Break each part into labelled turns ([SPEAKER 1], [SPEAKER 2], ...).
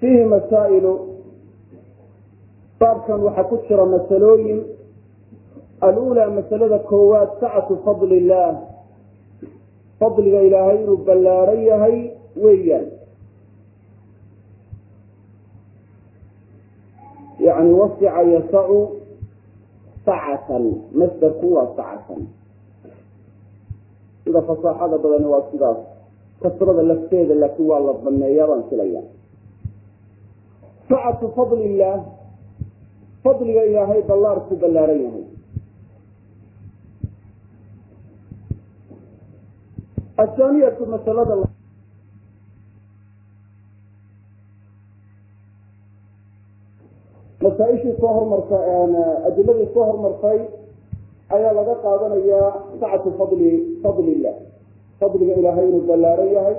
[SPEAKER 1] fiihi masaa'ilu. Baabkan waxaa ku jira masalooyin. Aluulaa masalada koowaad sacatu fadli illaah fadliga ilaahay inuu ballaaran yahay weeyaan. Yani wasica yasacu sacatan masdarku waa sacatan. Sida fasaaxada badani waa sidaas. Kasrada lafteeda laakiin waa la baneeyaa baan filaya sacatu fadli illaah fadliga ilaahay ballaarku ballaaran yahay. Athaaniyatu masalada masaaishii soo hormarta adiladii soo hormartay ayaa laga qaadanayaa sacatu fadli fadli illah fadliga ilaahay inuu ballaaran yahay.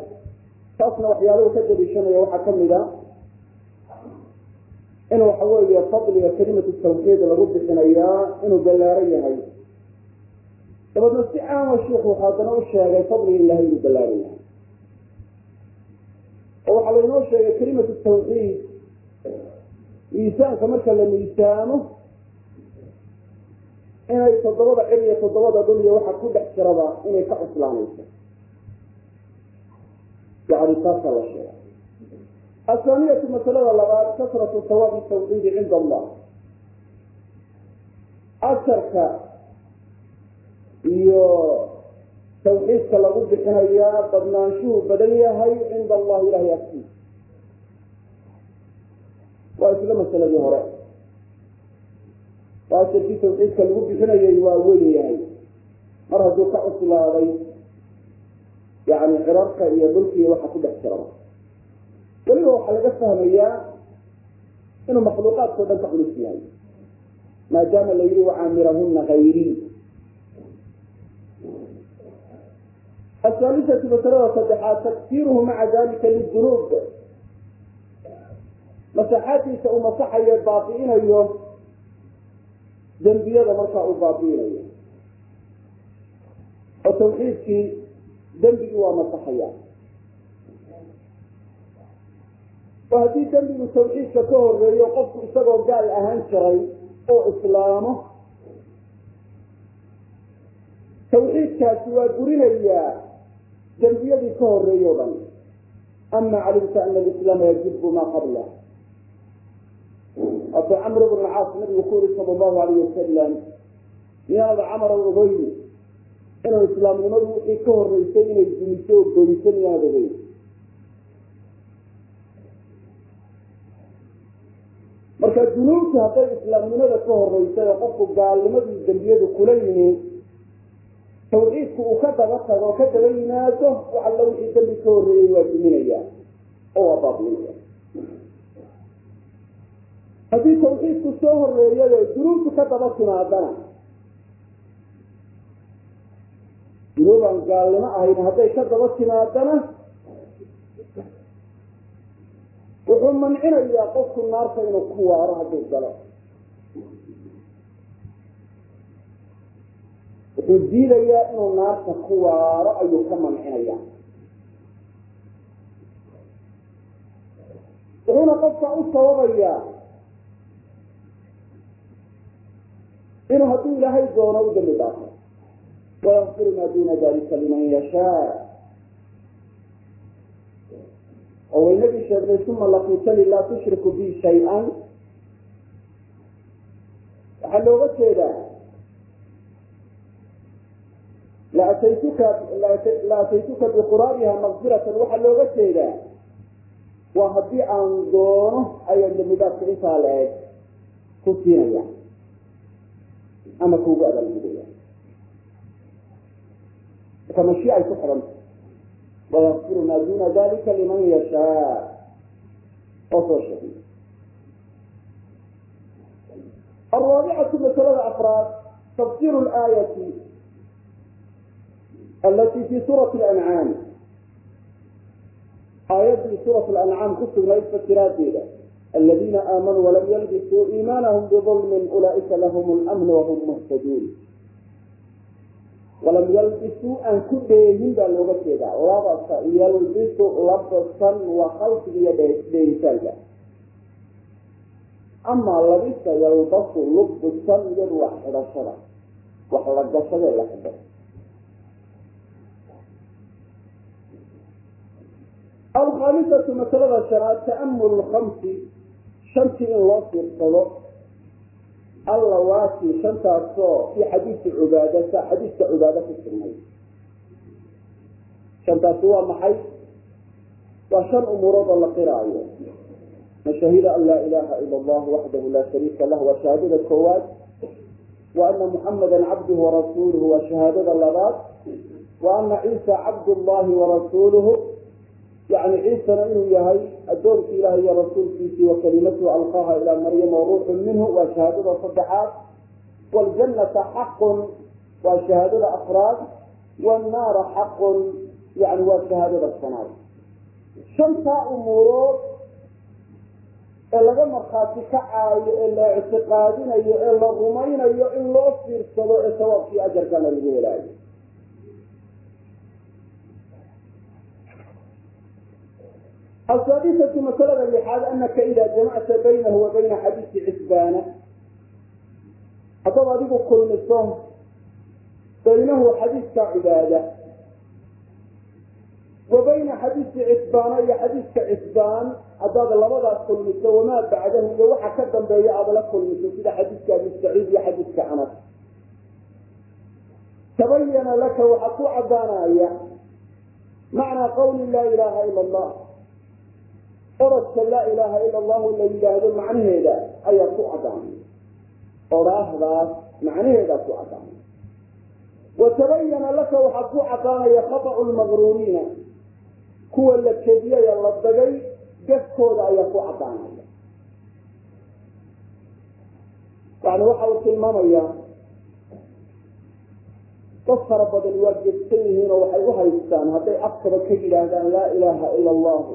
[SPEAKER 1] Taasna waxyaalahu ka daliishanaya waxaa ka mid a in waxa weeye fadliga kelimatu tawxiid lagu bixinayaa inuu ballaaran yahay. Dabeedna si caama shiiku haddana u sheegay fadliga ilahay inuu ballaaran yahay. Oo waxaa laynoo sheegay kelimatu tawxiid miisaanka marka la miisaamo inay toddobada cil iyo toddobada dhul iyo waxa ku dhex jiraba inay ka cuslaanayso. Yani taasaa la sheegay athaaniyatu masalada labaad kasratu sawaabi tawxiidi cinda allah asarka iyo tawxiidka lagu bixinayaa badnaanshuhu badan yahay cinda allahi ilahay agtiisa waa isla masaladii hore asarkii tawxiidka lagu bixinayay waa weyn yahay mar hadduu ka cuslaaday yani cirarka iyo dhulkiiyo waxa ku dhex jiraba weliba waxaa laga fahmayaa inuu makhluuqaadkao dhan ka culus yahay maadaama la yihi wacaamirahuna hayrii ahaalisatu masalada saddexaad takfiiruhu maca dalika lidunuub masaxaadkiisa uu masaxayo baabi'inayo dembiyada markaa uu baabi'inayo. Oo tawxiidkii dembigii waa masaxaya oo haddii dembigu tawxiidka ka horeeyo qofku isagoo gaal ahaan jiray oo islaamo tawxiidkaasi waa burinayaa dembiyadii ka horeeyo dhan. Ama calimta ana alislaama yajibu maa qabla. Ata camr bn caas nabigu ku yuri sala allahu alayh wasalam miyaada camar ogeyn inuu islaamnimadu wixii ka horeysay inay dumiso oo goyso miyaad ogeyn marka dunuubtu hadday islaamnimada ka horeysay oo qofku gaalnimadii dembiyadu kula yimi tawxiidku uu ka daba tago ka daba yimaado wax alla wixii dembi ka horeeyey waa duminaya oo waa baabiinaya haddii tawxiidku soo horeeyayo dunuubtu ka daba timaadana dunuubaan gaalnimo ahayn hadday ka daba timaadana wuxuu mancinayaa qofku naarta inuu ku waaro hadduu galo. Wuxuu diidayaa inuu naarta ku waaro ayuu ka mancinaya wuxuuna qofka u sababayaa inuu hadduu ilaahay doono u dambi dhaafo wayakfiru maa duna dalika liman yashaa oo waynagii sheegnay uma laqiitani laa tushriku bi shay-an. Waxaa looga jeedaa la ataytuka biquraabiha maqfiratan waxaa looga jeedaa waa haddii aan doono ayaan dambidaadka intaa la eg ku siinaya ama kuugu abaalgudaya. Marka mashii ay ku xidhanta wayakfiru maa duna dalika liman yashaa oo soo sheegay alraabicatu masalada afraad tafsiru laayati alati fi suurati lancaam aayaddii suurat lancaam ku sugnayd fasiraadeeda aladiina aamanuu walam yalbisuu iimaanahum bidulmin ulaa'ika lahum lamn wahum muhtaduun walam yalbisuu aan ku dheehin baa looga jeedaa labasa yalbisu labasan waa khalqiga iyo dheeritaanka amaa labisa yalbasu lubsan iyadu waa xidhashada wax la gashade la xidho alkhaamisatu masalada shanaad ta'amulu lkamsi shantii in loo fiirsado allawaati shantaasoo fii xadiisi cubaadata xadiiska cubaada ku sugnay shantaasi waa maxay? Waa shan umuurood oo la qiraayo. Man shahida an laa ilaha ila allah waxdahu laa shariika lah waa shahaadada koowaad. Wa ana muxamada cabduhu warasuuluhu waa shahaadada labaad. Wa ana ciisa cabdullahi warasuuluhu yani ciisana inuu yahay adoonki ilaah iyo rasuulkiisii wa kalimatuhu alqaaha ilaa maryama waruuxu minhu waa shahaadada saddexaad. Wاljanata xaqun waa shahaadada afraad. Wاnnaara xaqun yani waa shahaadada shanaad. Shantaa umuurood ee laga markhaati kacaayo ee la ictiqaadinayo ee la rumaynayo in loo fiirsado ee sawaabkii ajarkana lagu helaayo asaadisatu masalada lixaad anaka ida jamacta baynahu wa bayna xadiisi cisbaana haddaad adigu kulmiso baynahu xadiiska cibaada wa bayna xadiisi cisbaana iyo xadiiska cisbaan haddaad labadaas kulmiso wamaa bacdahu iyo waxa ka dambeeya aada la kulmiso sida xadiiska abi saciid iyo xadiiska anas tabayana laka waxaa ku caddaanaya macnaa qawli laa ilaha ila allah oradka laa ilaaha ila allahu la yidhaahdo macnaheeda ayaa ku caddaanay odhaahdaas macnaheedaa ku caddaanay wa tabayana laka waxaa ku caddaanaya khaطأu lmaqruuriina kuwa la kediyaya la dagay gafkooda ayaa ku caddaanaya. Yani waxa uu tilmaamaya dad fara badan waa gefsan yihiin oo waxay u haystaan hadday afkaba ka yidhaahdaan laa ilaaha ila allahu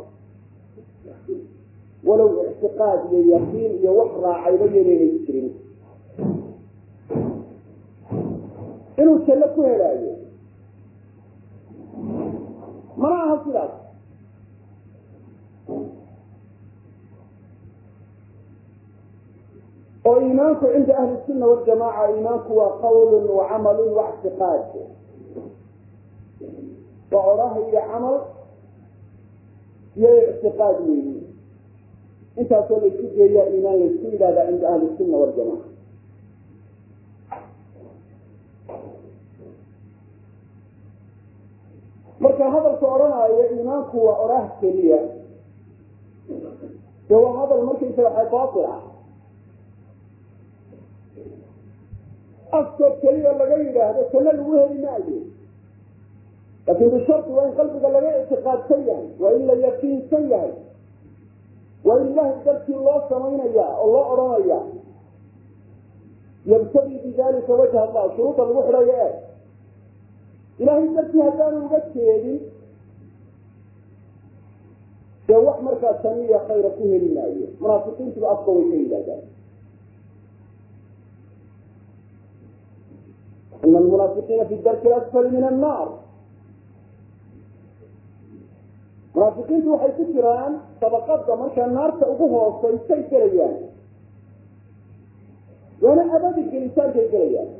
[SPEAKER 1] walow ictiqaad iyo yaqiin iyo wax raacayba yanaynay jirin. Inuu jallo ku helaayo. Mana aha sidaas. Oo iimaanku cinda ahli sunna waljamaca iimaanku waa qawl wa camalu wa iyo camal iyo ictiqaad weyi intaasoo laysku geeyaa iimaan laysku yidhahdaa cinda ahli sunna waljamaca marka hadalka odhanaayo iimaanku waa odhaah keliya. De waa hadal markaysa waxa baatil ah. Afkood keliya laga yidhaahdo kana lagu heli maayo. Laakin bisharti waa in qalbiga laga ictiqaadsan yahay waa in la yaqiinsan yahay waa in ilahay dartii loo samaynaya oo loo odhanaya yabtagi bidalika wajha allah shuruudda lagu xidhayo e ilahay dartii haddaanu uga jeedin dee wax markaa samiya khayra ku heli maayo. Munaafiqiintuba afka way ka yidhahdaan ina almunaafiqiina fi darki asfali min annaar munaafiqiintu waxay ku jiraan dabaqada markaa naarta ugu hoosaysay gelayaan. Waana abadi gelitaankay gelayaan.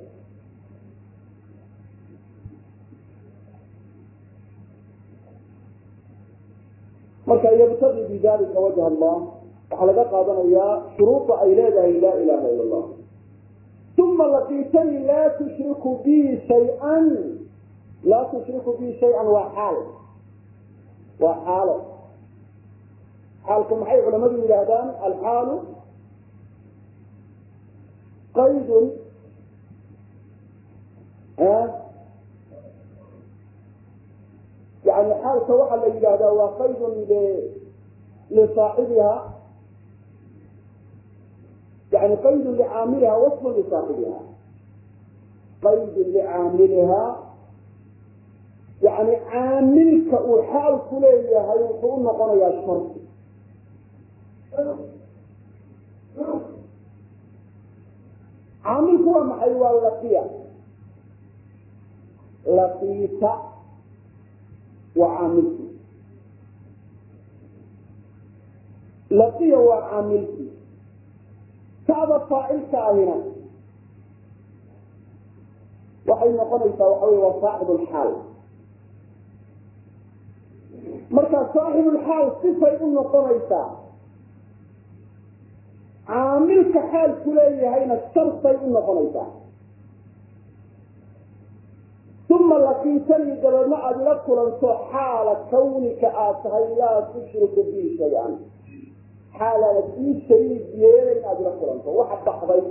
[SPEAKER 1] Marka yabtagi bidalika wajha allah waxaa laga qaadanayaa shuruuda ay leedahay laa ilaha ila allah uma laqiitanii laa tushriku bi shay-an. Laa tushriku bi shay-an waa xaal waa xaalo. xaalku maxay culamadu yidhaahdaan? alxaalu qaydun yani xaalka waxaa la yidhahdaa waa qaydun lisaaxibiha yani qaydun licaamiliha wasfun lisaaxibiha qaydun licaamiliha yani caamilka uu xaalku leeyahay wuxuu u noqonayaa shardi caamilku waa maxay? Waa laqiya. Laqiita waa caamilki laqiya waa caamilki kacda faacilka ahina waxay noqonaysaa waxa wey waa saaxib lxaal markaa saaxibulxaal sifay u noqonaysaa. Caamilka xaalku leeyahayna shartay u noqonaysaa. Uma laqiitanii dabeedna aada ila kulanto xaala kawnika aad tahay laa tushriku bii shay-an. Xaalaanad ii shariig yeelayn aada ila kulanto waxa baxday.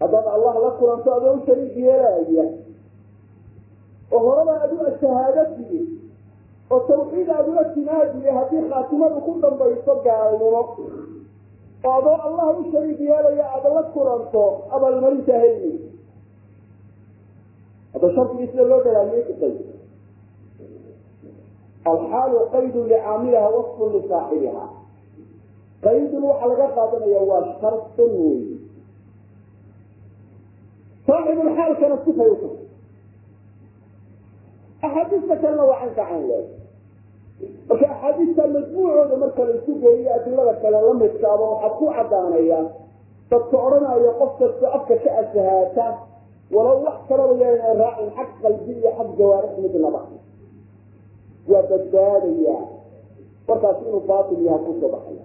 [SPEAKER 1] Haddaad allah la kulanto adoo u shariig oo horaba aad u shahaadatiyi oo tawxiid aada ula timaadiye haddii khaatimadu ku dambayso gaalnimo oo adoo allah u shariig yeelaya aada la kulanto abaalmarinta helmi hadda shardigii sida loo dhalaamiyey kitay alxaalu qaydun licaamiliha wasfun lisaaxibiha. Qaydun waxaa laga qaadanaya waa shartun wey saaxibulxaalkana sifay u tahay. Axaadiista kalena waa can kacan leeg marka axaadiista majmuucooda marka la isu geeyo adilada kale la midkaaba waxaad ku cadaanaya dadka odhanaya qof kasta afka ka asahaata walow wax kalaba yaana raacin xag qalbi iyo xag jawaarix midnaba waa badbaadaya. Markaas inuu baatil yaha ku soo baxaya.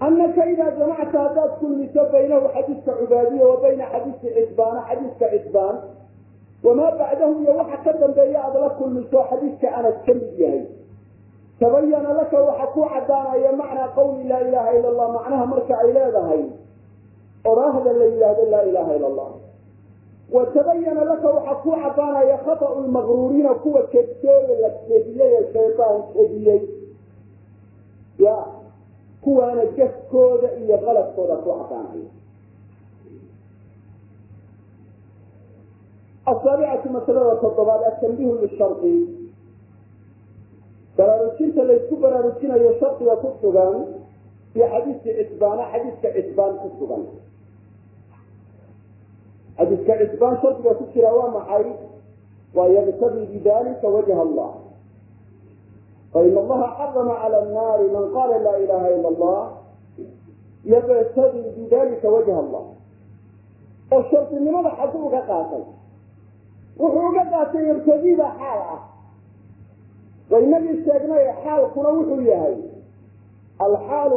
[SPEAKER 1] Anaka idaa jamacta haddaad kulmiso baynahu xadiiska cubaadiya wa bayna xadiisi cisbaana xadiiska cisbaan wamaa bacdahu iyo waxa ka dambeeya aada la kulmiso xadiiska anas ka mid yahay tabayana laka waxa ku cadaanaya macnaa qawli laa ilaha ila allah macnaha marka ay leedahay oraahda la yidhaahdo laa ilaha ila allah wa tabayana laka waxa ku cadaanaya khata'u lmaqruuriina kuwa kedkooda la kediyey ee shaytaan kediyey ya kuwaana jafkooda iyo qaladkooda ku cadaanaya asaabicatu masalada toddobaad atanbihu lishardi baraarujinta laysku baraarujinayo shardiga ku sugan iyo xadiiska cisbaana xadiiska cisbaan ku sugan xadiiska cisbaan shardiga ku jira waa maxay waa yabtagi bidalika wajha allah fain allaha xarama cala nnaari man qala laa ilaha ila allah yabtagi bidalika wajha allah oo shardinimada xagguu uga qaatay wuxuu uga qaatay yabtagida xaal ah. Waynagii sheegnay xaalkuna wuxuu yahay alxaalu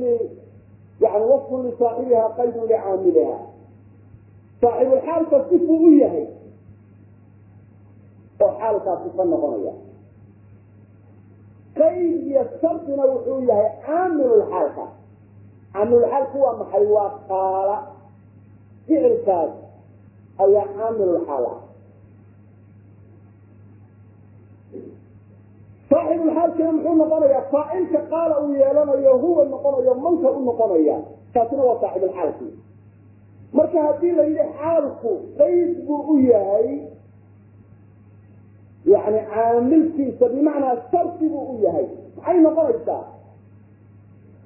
[SPEAKER 1] li yani wasfun lisaaxibiha qaydun licaamiliha saaxibulxaalka sifuu u yahay oo xaalkaa sifa noqonaya. Qayd iyo shardina wuxuu yahay caamilulxaalka caamilulxaalku waa maxay? Waa qaala. Ficilkaas ayaa caamilulxaal ah saaxibulxaalkina muxuu noqonayaa faacilka qaala uu yeelanayo huwa noqonayo manka u noqonaya kaasina waa saaxibulxaalki marka haddii la yidhi xaalku qayd buu u yahay yani caamilkiisa bimacnaa shardi buu u yahay. Maxay noqonaysaa?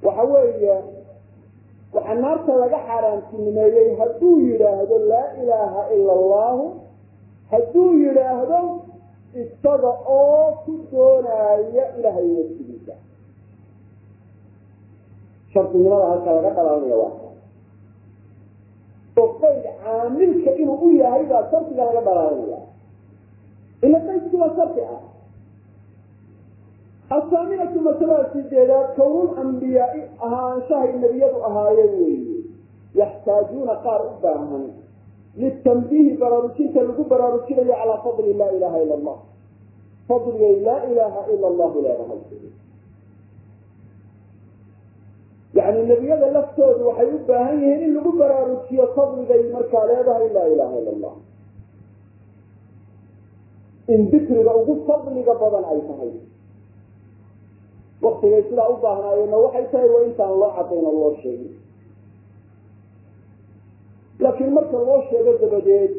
[SPEAKER 1] Waxa weeye waxaa naarta laga xaaraantinimeeyey hadduu yidhaahdo laa ilaaha ila allahu hadduu yidhaahdo isaga oo ku doonaya ilahay wasigiisa shardinimada halka laga dhalaalanaya waa oo qayd caamilka inuu u yahay baa shardiga laga dhalaalanaya ila qaydki waa shardi ah. Asaaminatu masalada sideedaad kownul ambiyaai ahaanshahay nebiyadu ahaayeen weeye. Yaxtaajuuna qaar u baahan litambiihi baraarujinta lagu baraarujinayo calaa fadli laa ilaha ila allah fadligay laa ilaha ila allahu leedahay yani nebiyada laftoodu waxay u baahan yihiin in lagu baraarujiyo fadligay markaa leedahay laa ilaha ila allah in dikriga ugu fadliga badan ay tahay waktigay sidaa u baahnaayeenna waxay tahay waa intaan loo cadayn oo loo sheegin laakiin marka loo sheego dabadeed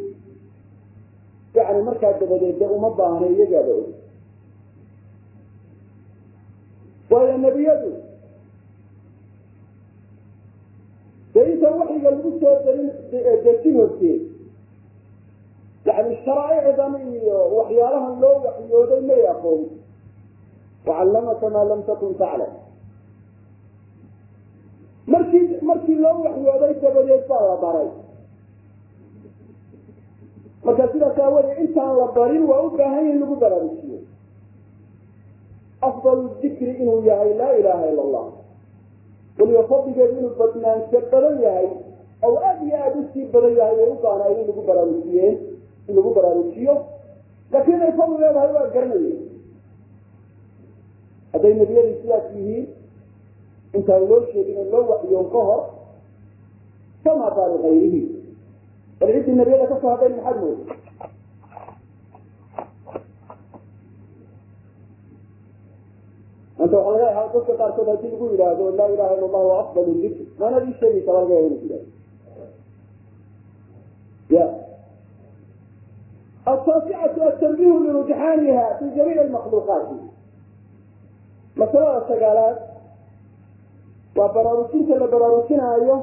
[SPEAKER 1] yani markaa dabadeed dee uma baahna iyagaaba og waayo nebiyadu dee intaan waxyiga lagu soo darin dejin horteed yani sharaaicdan iyo waxyaalahan loo waxyooday may aqoon wacallamaka maa lam takun taclam markii markii loo waxyooday dabadeed baa la baray marka sidaas aawadee intaan la barin waa u baahan yahi lagu baraarujiyo afdal dikri inuu yahay laa ilaha ila allah weliba fadligeedu inuu badnaansho badan yahay oo aad iyo aada u sii badan yahay way u baahnaay in lagu baraarujiyeen in lagu baraarujiyo. Laakiin inay fadli leedahay waa garanayeen hadday nebiyadii sidaas yihiin intaan loo sheegin oo loo waxyoon ka hor fama baali kayrihi bal ciddii nabiyada ka soo hadhayn maxaad mooday anta waxaa laga yaabaa dadka qaarkood haddii lagu yidhaahdo laa ilaha ila allah wa afdal dikr maanaad ii sheegi kala laga yaaba inu yidhahdo ya. Ataasicatu atanbihu lirujaxaaniha fi jamiic almakhluuqaati. Masalada sagaalaad waa baraarujinta la baraarujinaayo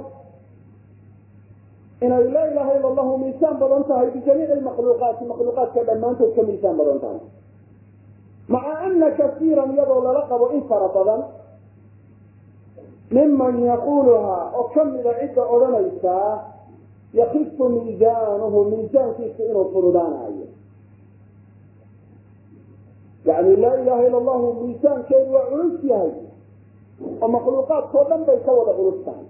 [SPEAKER 1] inay laa ilaha ila allahu miisaan badan tahay bijamiici lmakhluuqaati makhluuqaadka dhammaantood ka miisaan badan tahay. Maca ana kasiiran iyadoo lala qabo in fara badan miman yaquluhaa oo kamida cidda odhanaysaa yakifu miisaanuhu miisaankiisu inuu furudaanayo yani laa ilaha ila allahu miisaankeedu waa culus yahay oo makhluuqaadkao dhan bay ka wada culus tahay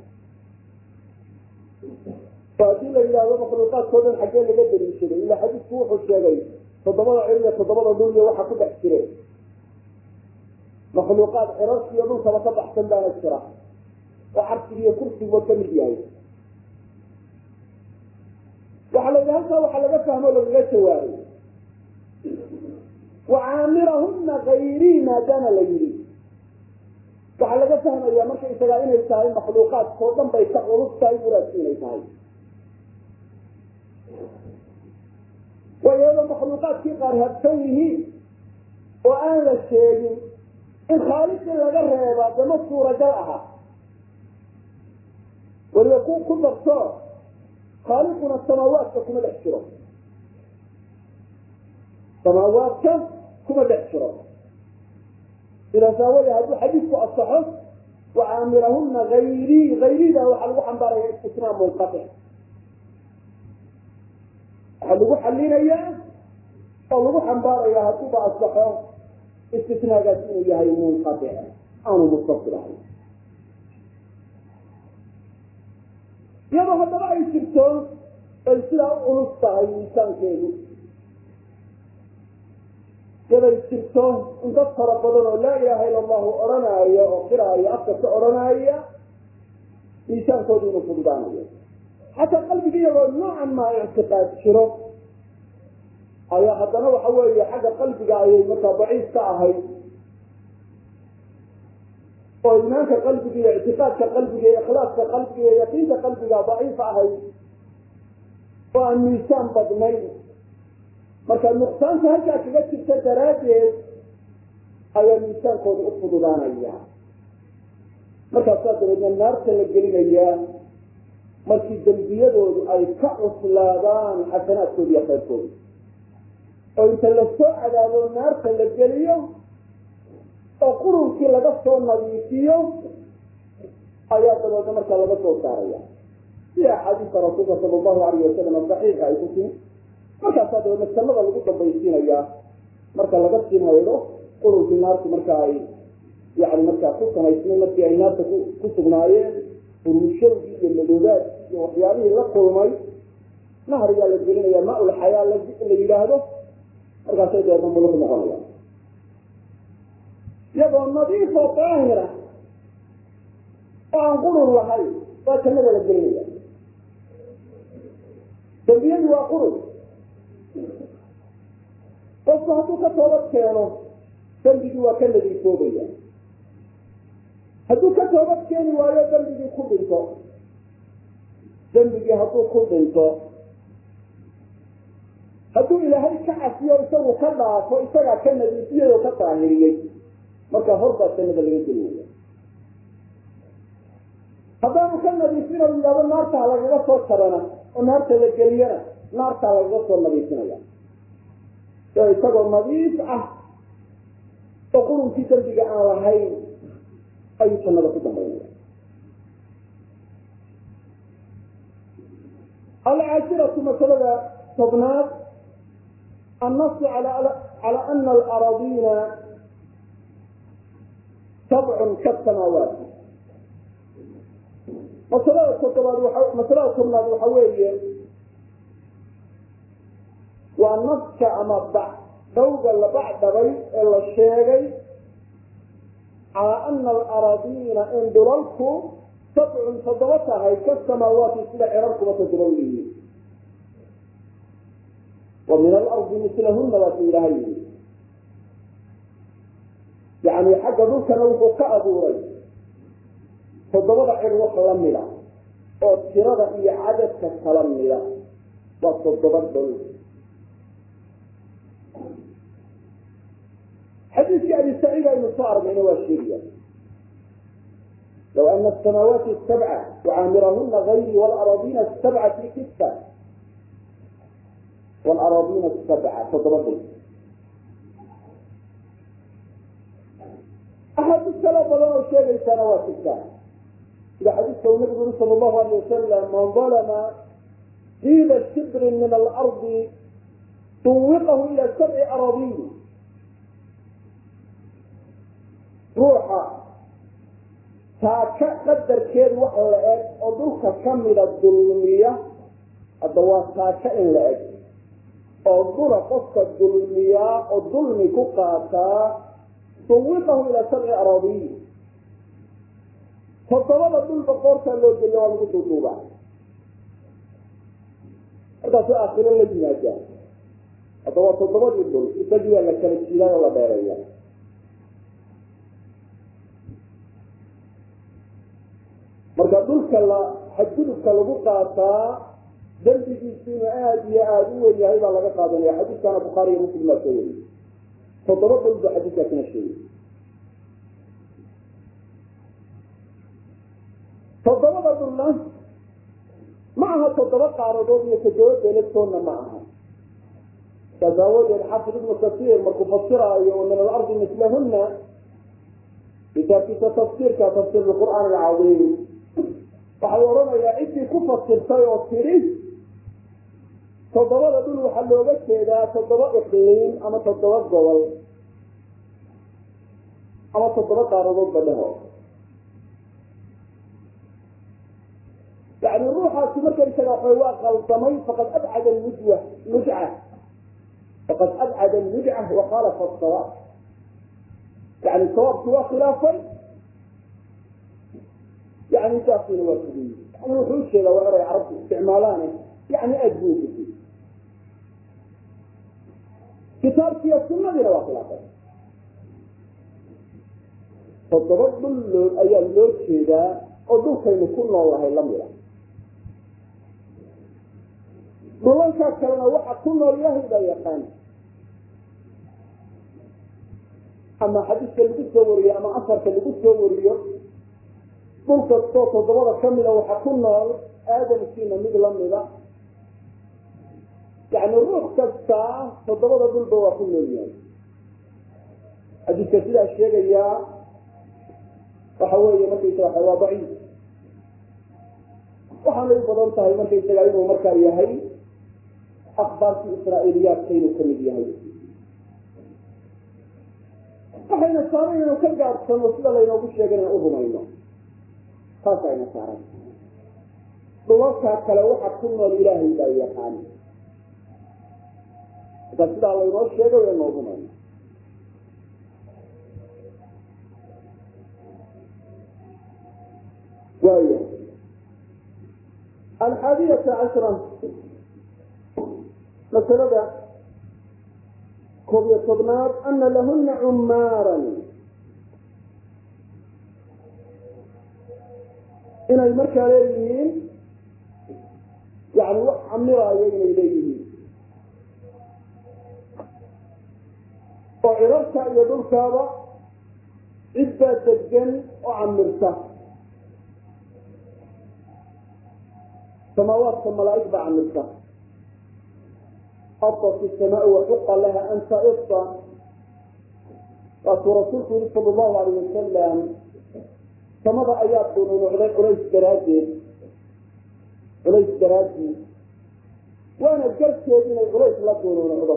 [SPEAKER 1] haddii la yidhaahdo makhluuqaadkao dhan xaggee laga daliishaday ila xadiisku wuxuu sheegay toddobada cir iyo toddobada dhul iyo waxa ku dhex jire makhluuqaad cirarkiiyo dhulkaba ka baxsan baana jira. Oo carsiga iyo kursiguba ka mid yahay. Waxaa la yidhi halkaa waxaa laga fahmo lagaga jawaabay. Wacaamirahuna kayrii maadaama la yidhi waxaa laga fahmaya markaysagaa inay tahay makhluuqaadkao dhan bay ka culus tahay muraadki inay tahay iyadoo makhluuqaadkii qaar habsan yihiin oo aan la sheegin in khaaliqii laga reebaa dama suuragal aha. Weliba ku ku darto khaaliquna samaawaadka kuma dhex jiro. Samaawaadka kuma dhex jiro. Sidaas aawadee hadduu xadiidku asaxo wacaamirahuna ayrii ayrida waxaa lagu xambaaraya istisnaa munqatic waxaa lagu xalinayaa oo lagu xambaaraya hadduuba asaxo istisnaagaas inuu yahay munqatic aanu mustasil ahay iyadoo haddaba ay jirto ay sidaa u culus tahay miisaankeedu yaday jirto in dad fara badan oo laa ilaaha ila allahu odhanaayo oo qiraayo afka ka odhanaaya miisaankoodu inuu fududaanayo xataa qalbiga iyagoo noocan maa ictiqaad jiro ayaa haddana waxa weeye xagga qalbiga ayay markaa daciif ka ahayd. Oo iimaanka qalbiga iyo ictiqaadka qalbiga iyo ikhlaaska qalbiga iyo yaqiinta qalbiga daciif ahayd oo aan miisaan badnayn. Marka nuqsaanta halkaa kaga jirta daraaddeed ayaa miisaankooda u fududaanaya markaasaa dabeedna naarta la gelinayaa markii dembiyadoodu ay ka cuslaadaan xasanaadkooda iyo qaybkooda oo inta la soo cadaabo naarta la geliyo oo qurunkii laga soo nadiifiyo ayaa dabeedna markaa laga soo saaraya. Sida axaadiista rasuulka sala allahu alayh wasalam saxiixa ay ku timi markaasaa dabeedna jannada lagu dambaysiinayaa marka laga sii maydho qurunkii naartu marka ay yani markaa ku samaysmay markii ay naarta ku sugnaayeen furuushowgii iyo madoobaadkii iyo waxyaabihii la kulmay nahrigaa la gelinaya ma-ulxayaa la yidhaahdo markaasay dabeedna mulux noqonaya iyadoo nadiifoo daahira oo aan qurun lahayn baa jannada la gelinaya dembiyadu waa qurun qofku hadduu ka toobad keeno dembigii waa ka nadiifoobaya hadduu toobad keeni waayo dembigii ku dhinto. Dembigii hadduu ku dhinto. Hadduu ilaahay ka cafiyo isagu ka dhaafo isagaa ka nadiifiyay oo ka daahiriyey marka horbaa jannada laga gelinaya haddaanu ka nadiifin oo yidhahdo naartaa lagaga soo jarana oo naarta la geliyana naartaa lagaga soo nadiifinaya. Oo isagoo nadiif ah oo qurunkii dembiga aan lahayn ayuu jannada ku dambaynaya alcaashiratu masalada tobnaad annasu cala ana alaradiina sabcun kasamaawaat. Masalada todobaad masalada tobnaad waxa weeye waa naska ama bac dhowga la bacdhabay ee la sheegay calaa ana alaradiina in dhulalku sabcun toddoba tahay kasamaawaati sida cirarkuba toddoba yihiin wa min alardi mislahuna waasu ilaahay yihi yani xagga dhulkana wuxuu ka abuuray toddobada cir wax la mida oo tirada iyo cadadka kala mida waa toddoba dhul xadiiskii abi saciid aynu soo argayna waa sheegaya. Low ana asamaawaati sabca wacaamirahuna gayri walaradina sabca fi kisa walaradina sabca toddoba dhul axaadiis kaloo badan oo sheegaysaana waa jirtaa sida xadiiska uu nabigu yuri sala allahu alay wasalam man dalama diida shibrin min alardi tuwiqahu ila sabci aradin ruuxa. Taaka qadarkeed wax la eg oo dhulka kamida dulmiya hadda waa taaka in la eg oo dula qofka dulmiyaa oo dulmi ku qaataa tuwiqahu ila sabci aradin toddobada dhulba qoortaa loo geliya waa lagu duuduubaa. Markaasuu aakhiro la yimaadaa. Hadda waa toddobadii dhul isagii waa la kala jiiday oo la dheereeya marka dhulka la xadgudubka lagu qaataa dembigiisu inuu aada iyo aada u wen yahay baa laga qaadanaya. Xadiiskana bukhaari iyo muslim baa soo wariyey toddoba dhul ba xadiiskaasina sheegay. Toddobada dhulna ma aha toddoba qaaradood iyo toddoba beeladtoodna ma aha. Saas xaafid ibnu kasiir markuu fasiraayo min alardi mislahuna kitaabkiisa tafsiirka tafsiir biqur'aan alcadiim waxau odhanayaa ciddii ku fasirtay oo tidhi toddobada dhul waxaa looga jeedaa toddoba iqliim ama toddoba gobol ama toddoba qaaradood badhaho yani ruuxaasi markaysaga waxa waa qaldamay faqad abcada nujwa nujca faqad abcada nujca wakhaalafa sawaab yani sawaabki waa khilaafay yani saasina waa fugiy yani wuxuu u jeedaa waa eray carabtu isticmaalaane yani aad buu ufugiy kitaabkiiyo sunadiina waa khilaafay toddoba dhul loo ayaa loo jeedaa oo dhulkaynu ku noolnahay lamida dhulalkaa kalena waxa ku nool ilaahay baa yaqaan ama xadiiska lagu soo wariyo ama asarka lagu soo wariyo dhul kastoo toddobada kamida waxa ku nool aadamkiina mid lamida yani ruux kastaa toddobada dhulba waa ku nool yahay. Xadiiska sidaa sheegayaa waxa weeye markaysaga waa daciif. Waxaanay u badan tahay markaysaga inuu markaa yahay akbaartii israa'iiliyaadka inuu ka mid yahay. Waxayna saaran inuu ka gaadhsano sida laynoogu sheegay inaan u rumayno taas ayna saaran dhulalkaa kale waxa ku nool ilaahay baa yaqaan marka sidaa laynoo sheegay waynoo rumayno waaya alxaadiyata cashra masalada koob iyo tobnaad ana lahuna cumaaran inay markaa leeyihiin yani wax camiraayo inay leeyihiin. Oo cirarka iyo dhulkaaba cid baa degan oo camirta. Samaawaadka malaa'ig baa camirta. Adat isamaa waxuqa laha an taida waasuu rasuulku yihi sala allahu alayh wasalam samada ayaa dununucday culays daraaddeed. Culays daraaddeed. Waana garteed inay culays la dununucdo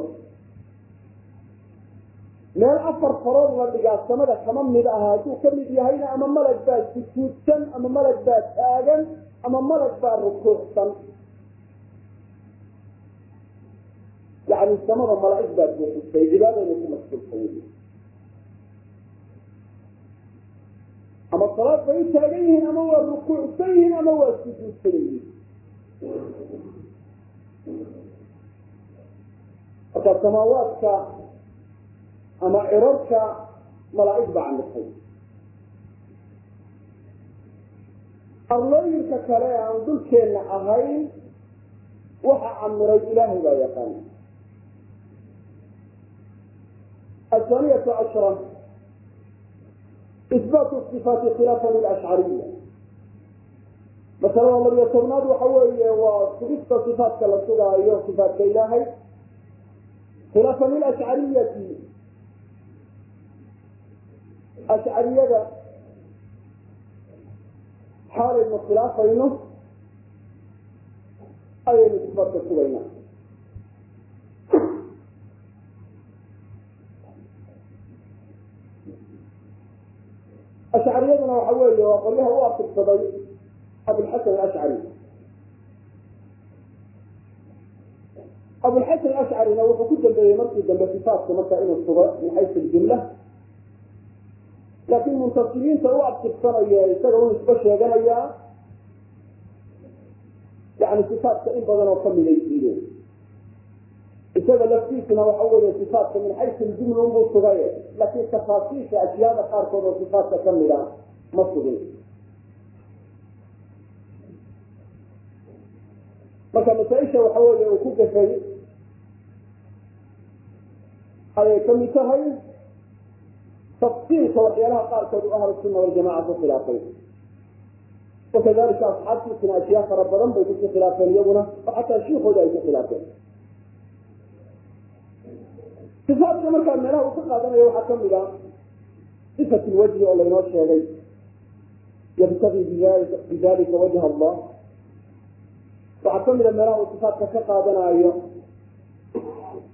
[SPEAKER 1] meel afar farood la dhigaa samada kama mid aha hadduu ka mid yahayna ama malag baa sujuudsan ama malag baa taagan ama malag baa rukuucsan. Yani samada malaa'ig baa buuxisay cibaadayna ku mashquulsan ama salaad bay u taagan yihiin ama waa rukuucsan yihiin ama waa sujuudsan yihiin. Marka samaawaadka ama cirarka malaa'ig baa camirtay arlooyinka kale ee aan dulkeenna ahayn waxa camiray ilaahay baa yaqaana athaaniyatu cashra isbaatu sifaati khilaafan lilashcariya masalada labiyo tobnaad waxa weeye waa sugista sifaatka la sugaayo sifaatka ilaahay khilaafan lilashcariyati ashcariyada xaalaynu khilaafayno ayaynu sifaatka sugaynaa ashcariyaduna waxa weeye waa qolyaha u atirsaday abulxasan alashcari abulxasan alashcarina wuxuu ku dambeeyey markii dambe sifaatka markaa inuu sugo min xaysu ljumla laakiin muntasiriinta u abtirsanaya isaga u nisbo sheeganayaa yani sifaatka in badan oo ka mid ay diideen isaga laftiisuna waxa weeye sifaatka min xaysu ljumla unbuu sugaye laakiin tafaasiisha ashyaada qaarkood oo sifaatka ka mid a ma sugin marka masaa-isha waxa weeye uu ku gafay ayay ka mid tahay tafsiilka waxyaalaha qaarkood u ahlu sunna waljamaca ku khilaafay. Wakadalika asxaabtiisuna ashyaa fara badan bay kusi khilaafeen iyaguna oo xataa shiikooda ay ku khilaafeen sifaatka markaa meelaha uu ka qaadanayo waxaa ka mid a sifat lwajhi oo laynoo sheegay. Yabtagi bidalika wajha allah. Waxaa kamida meelaha uu sifaatka ka qaadanayo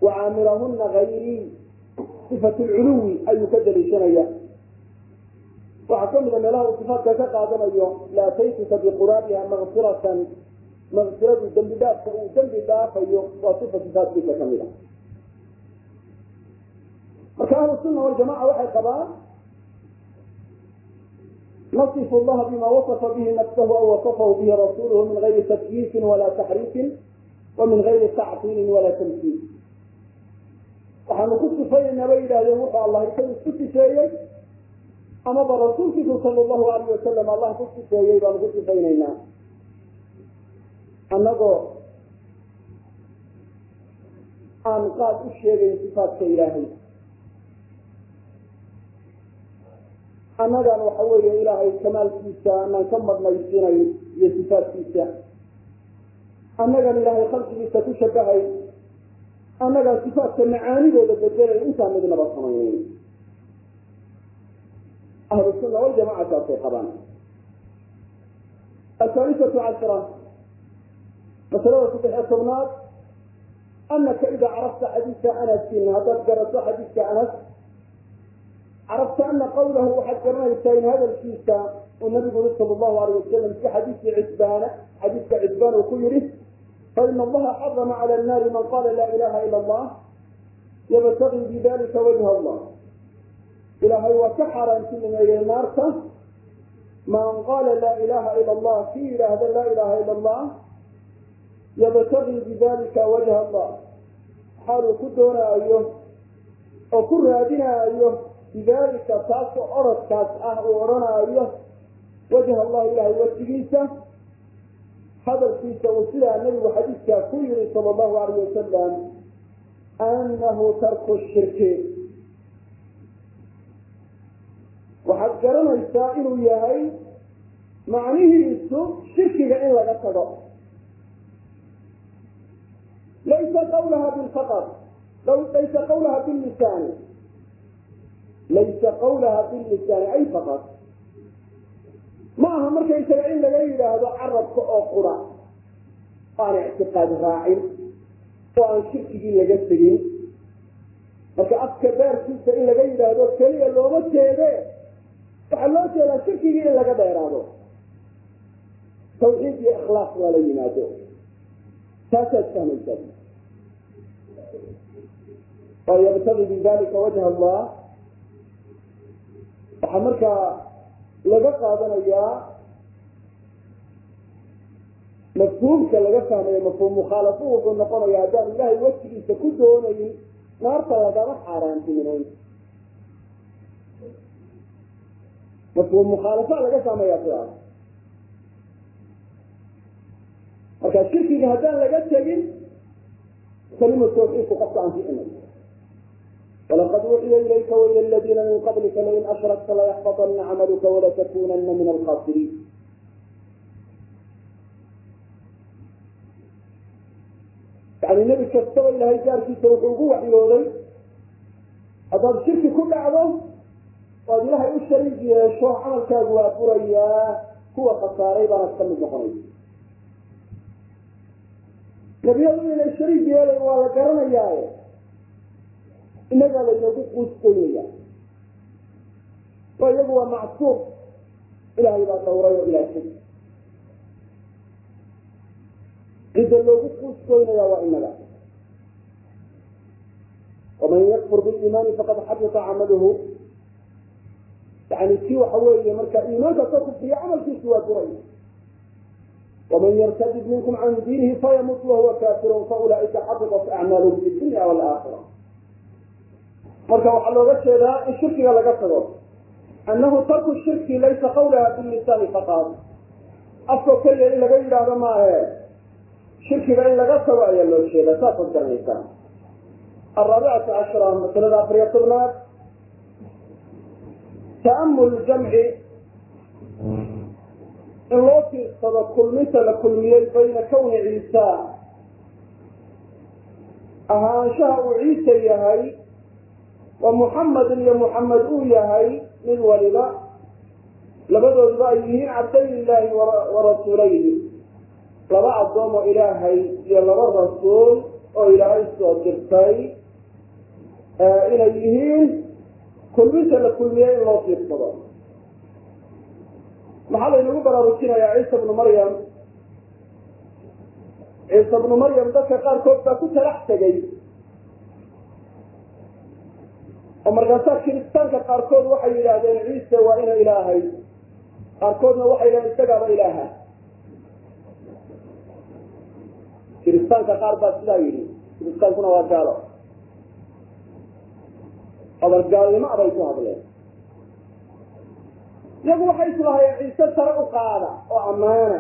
[SPEAKER 1] wacaamirahuna hayrii sifat lculuwi ayuu ka daliishanaya. Waxaa kamida meelaha uu sifaatka ka qaadanayo laataytuka biquraabiha makfiratan makfiradu dembi dhaafka uu dembi dhaafayo waa sifa sifaatkiisa ka mid a marka ahlu sunna waljamaca waxay qabaan nasifu allaha bima wasafa bihi nafsahu aw wasafahu bihi rasuluhu min gayri takyiifin wala taxriifin wa min gayri tactiilin wala tamsiil waxaanu ku sifaynayna bay yidhahdeen wuxuu allah isagu isku sifeeyey amaba rasuulkiisu sala allahu alayh wasalam allah ku sifeeyey baanu ku sifaynaynaa. Annagoo aan qaad u sheegayn sifaatka ilaahay annagaan waxa weeye ilaahay kamaalkiisa anaan ka madnaysiinayn iyo sifaatkiisa annagaan ilaahay khalqigiisa ku shabahay annagaan sifaatka macaanidooda bedelayn intaan midnaba samaynayn. Ahlu sunna waljamaca saasay qabaan. Ahaalisatu cashra masalada saddexiyo tobnaad anaka idaa carafta xadiisa anasin haddaad garato xadiiska anas carabta ana qawlahu waxaad garanaysaa in hadalkiisa uu nabigu yiri sala allahu alayh wasalam fi xadiisi cisbaana xadiiska cisbaan uu ku yihi faina allaha xarama cala annaari man qala laa ilaha ila allah yabtagii bidalika wajha allah. Ilaahay waa ka xaaraantinimeeyey naarta man qaala laa ilaha ila allah ki yidhaahda laa ilaha ila allah yabtagii bidalika wajha allah. Xaaluu ku doonaayo oo ku raadinaayo bidalika taasoo orodkaas ah uu odhanaayo wajh wajha allahi ilahay wejigiisa hadalkiisa uu sidaa nabigu xadiidkaa ku yiri sala allahu alayh wasalam anahu tarku shirki waxaad garanaysaa inuu yahay macnihiisu shirkiga in laga tago laysa qawlaha bilfaqad laysa qawlaha billisaani laysa qawlaha billisaani ay faqad ma aha markaysaga in laga yidhaahdo carabka oo qura aan ictiqaad raacin oo aan shirkigii laga tegin marka afka daarkiisa in laga yidhaahdo keliya looma jeede waxaa loo jeedaa shirkigii in laga dheeraado tawxiid iyo ikhlaas lala yimaado taasaad fahmaysaa oo yabtagi bidalika wajha allah waxaa markaa laga qaadanayaa mafhuumka laga fahmayo mafhuum mukhaalafo wuxuu noqonaya haddaan ilahay wejigiisa ku doonayn naarta lagama xaaraantiminayn mafhuum mukhaalafa laga fahmaya sidaas marka shirkiga haddaan laga tegin kalima tawxiidku qofka anficinayo walaqad uuxiya ilayka waila aladiina min qablika lain ashrakta layaxbaطana camaluka walatakunana min alkhasiriin yani nebi kastaba ilahay gaarkiisa wuxuu ugu waxyooday haddaad shirki ku dhacdo oad ilahay u shariig yeesho camalkaagu waa burayaa kuwa khasaaray baanad ka mid noqonaysa nebiyadu inay shariig yeelayn waa la garanayaaye inagaa laynagu quuskoynaya oo iyagu waa macsuur ilahay baa dhawray oo ilaashay cidda loogu quuskoynaya waa inaga. Waman yakfur biliimaani faqad xabita camaluhu. Yani kii waxa weeye marka iimaanka ka kufriya camalkiisu waa duray waman yartadid minkum can diinihi fayamut wahuwa kafirun faulaa'ika xabitat acmaaluhum fi dunya walaakira marka waxaa looga jeedaa in shirkiga laga tago. Annahu tarku shirki laysa qawlaha bilisaani faqad afko keliya in laga yidhaahdo maahe shirkiga in laga tago ayaa loo jeeda saasaad garanaysaa araabicatu cashra masalada afariya tobnaad. Ta'amul jamci in loo fiirsado kulminta la kulmiyey bayna kawni ciisa. Ahaanshaha uu ciise yahay wa muxamedin iyo muxamed uu yahay mid waliba labadooduba ay yihiin cabdayillaahi wa rasuulayhi laba addoomo ilaahay iyo laba rasuul oo ilaahay soo dirtay inay yihiin kulminta la kulmiyey in loo fiirsado maxaa laynagu baraarujinayaa ciisa bnu maryam? Ciise bnu maryam dadka qaarkood baa ku talax tegay oo markaasaa kiristaanka qaarkood waxay yidhaahdeen ciise waa ina ilaahay. Qaarkoodna waxay yidhahdeen isagaaba ilaaha. Kiristaanka qaar baa sidaa yidhi kiristaankuna waa gaalo. Hadal gaalnimo abay ku hadleen. Iyagu waxay islahayeen ciise sare u qaada oo ammaana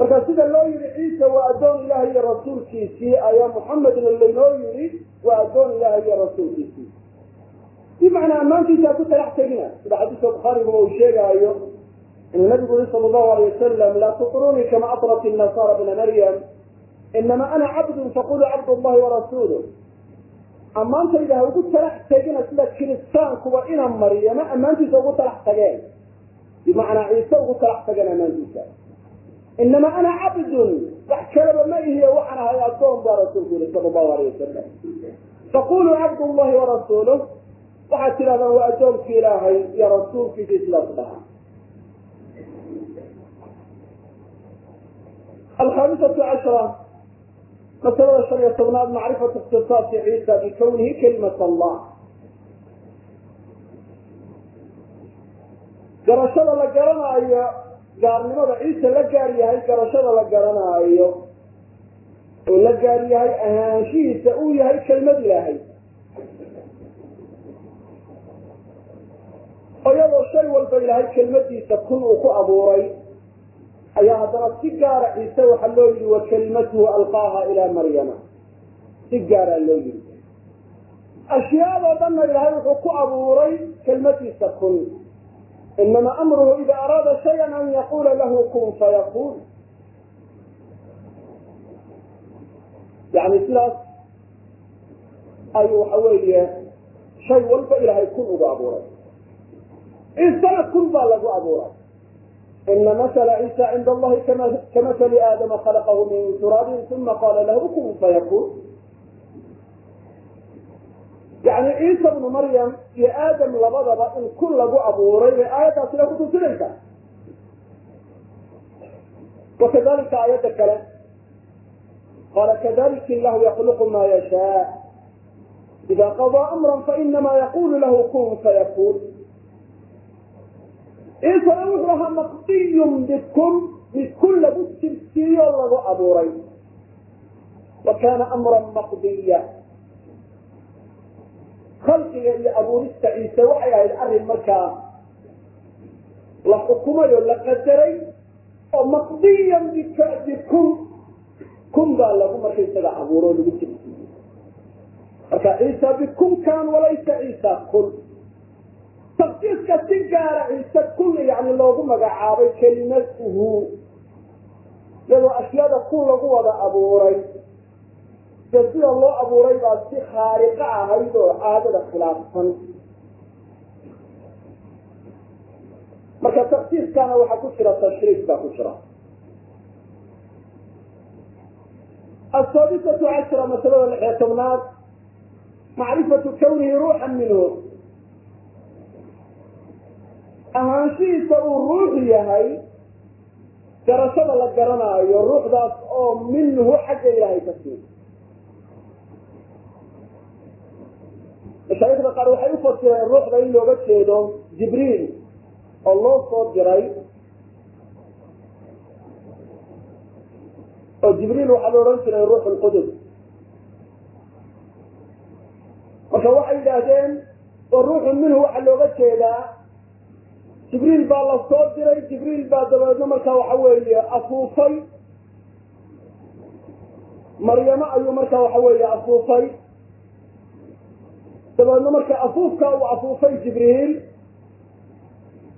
[SPEAKER 1] marka sida loo yihi ciise waa addoon ilaah iyo rasuulkiisii ayaa muxamedna laynoo yihi waa addoon ilaah iyo rasuulkiisii. Bimacnaa ammaantiisaa ku talax tegina. Sida xadiiska bukhaariguba uu sheegaayo inuu nabigu yihi sala allahu alay wasalam laa tutrunii kama atrat nasaara bna maryam inama ana cabdun faquluu cabd llahi warasuuluh ammaantayda ha ugu talax tegina sida kiristaankuba ina maryama ammaantiisa ugu talax tageen. Bimacnaa ciise ugu talax tageen ammaantiisa inama ana cabdun wax kalaba ma ihiye waxaan ahay addoon baa rasuulku yihi sala allahu alayh wasalam faquluu cabd llahi warasuuluh waxaad tidhahdaan waa addoonkii ilaahay iyo rasuulkiisa sidaas dhaha alkhaamisatu cashra masalada shan iyo tobnaad macrifatu ikhtisaasi ciisa bikawnihi kalimat allah garashada la garanaayo gaarnimada ciise la gaar yahay garashada la garanaayo oo la gaar yahay ahaanshihiisa uu yahay kelmad ilaahay. Oo iyadoo shay walba ilaahay kelmadiisa kun uu ku abuuray ayaa haddana si gaara ciise waxaa loo yihi wa kalimatuhu alqaaha ilaa maryama. Si gaaraa loo yihi ashyaadoo dhanna ilaahay wuxuu ku abuuray kelmadiisa kun inama amruhu ida araada shayan an yaqula lahu kun fayaqul yani sidaas ayuu waxa weeye shay walba ilaahay kun ugu abuuray ciisana kun baa lagu abuuray ina masla ciisa cinda allahi kamasali aadama khalaqahu min turaabin uma qala lahu kun fayakun yani ciisa bnu maryam iyo aadam labadaba in kun lagu abuuray bay aayaddaasina kutusinaysaa wakadalika aayadda kale. qala kadalika illahu yakluqu ma yashaa. ida qadaa amra fainama yaqulu lahu kun fayakun. ciisana wuxuu ahaa maqdiyun bikun mid lagu tirsiiyo lagu abuuray. wa kana amran maqdiya khalqiga iyo abuurista ciise waxay ahayd arrin markaa la xukumay oo la qadaray oo maqdiyan bikun kun baa lagu marka isaga abuuro o lagu tirsiiyey marka ciisa bikun kan walaysa ciisa kun. Tafsiiska si gaara ciise kun yani loogu magacaabay kelimatuhu. Iyadoo ashyaada kun lagu wada abuuray de loo abuuray baa si khaariqa ahayd oo caadada khilaafsan. Marka tafsiiskana waxaa ku jira tashriif baa ku jira. Asaadisatu cashra masalada lixiyo tobnaad macrifatu kawnihi ruuxan minhu. Ahaanshihiisa uu ruux yahay garashada la garanaayo ruuxdaas oo minhu xagga ilaahay ka sii mashaaikhda qaar waxay u fasireen ruuxda in looga jeedo jibriil oo loo soo diray. Oo jibriil waxaa la odhan jiray ruux lqudus marka waxay yidhaahdeen oo ruuxun minhu waxaa looga jeedaa jibriil baa la soo diray jibriil baa dabeedna markaa waxa weeye afuufay. Maryamo ayuu markaa waxa weeye afuufay dabeedna marka afuufkaa uu afuufay jibriil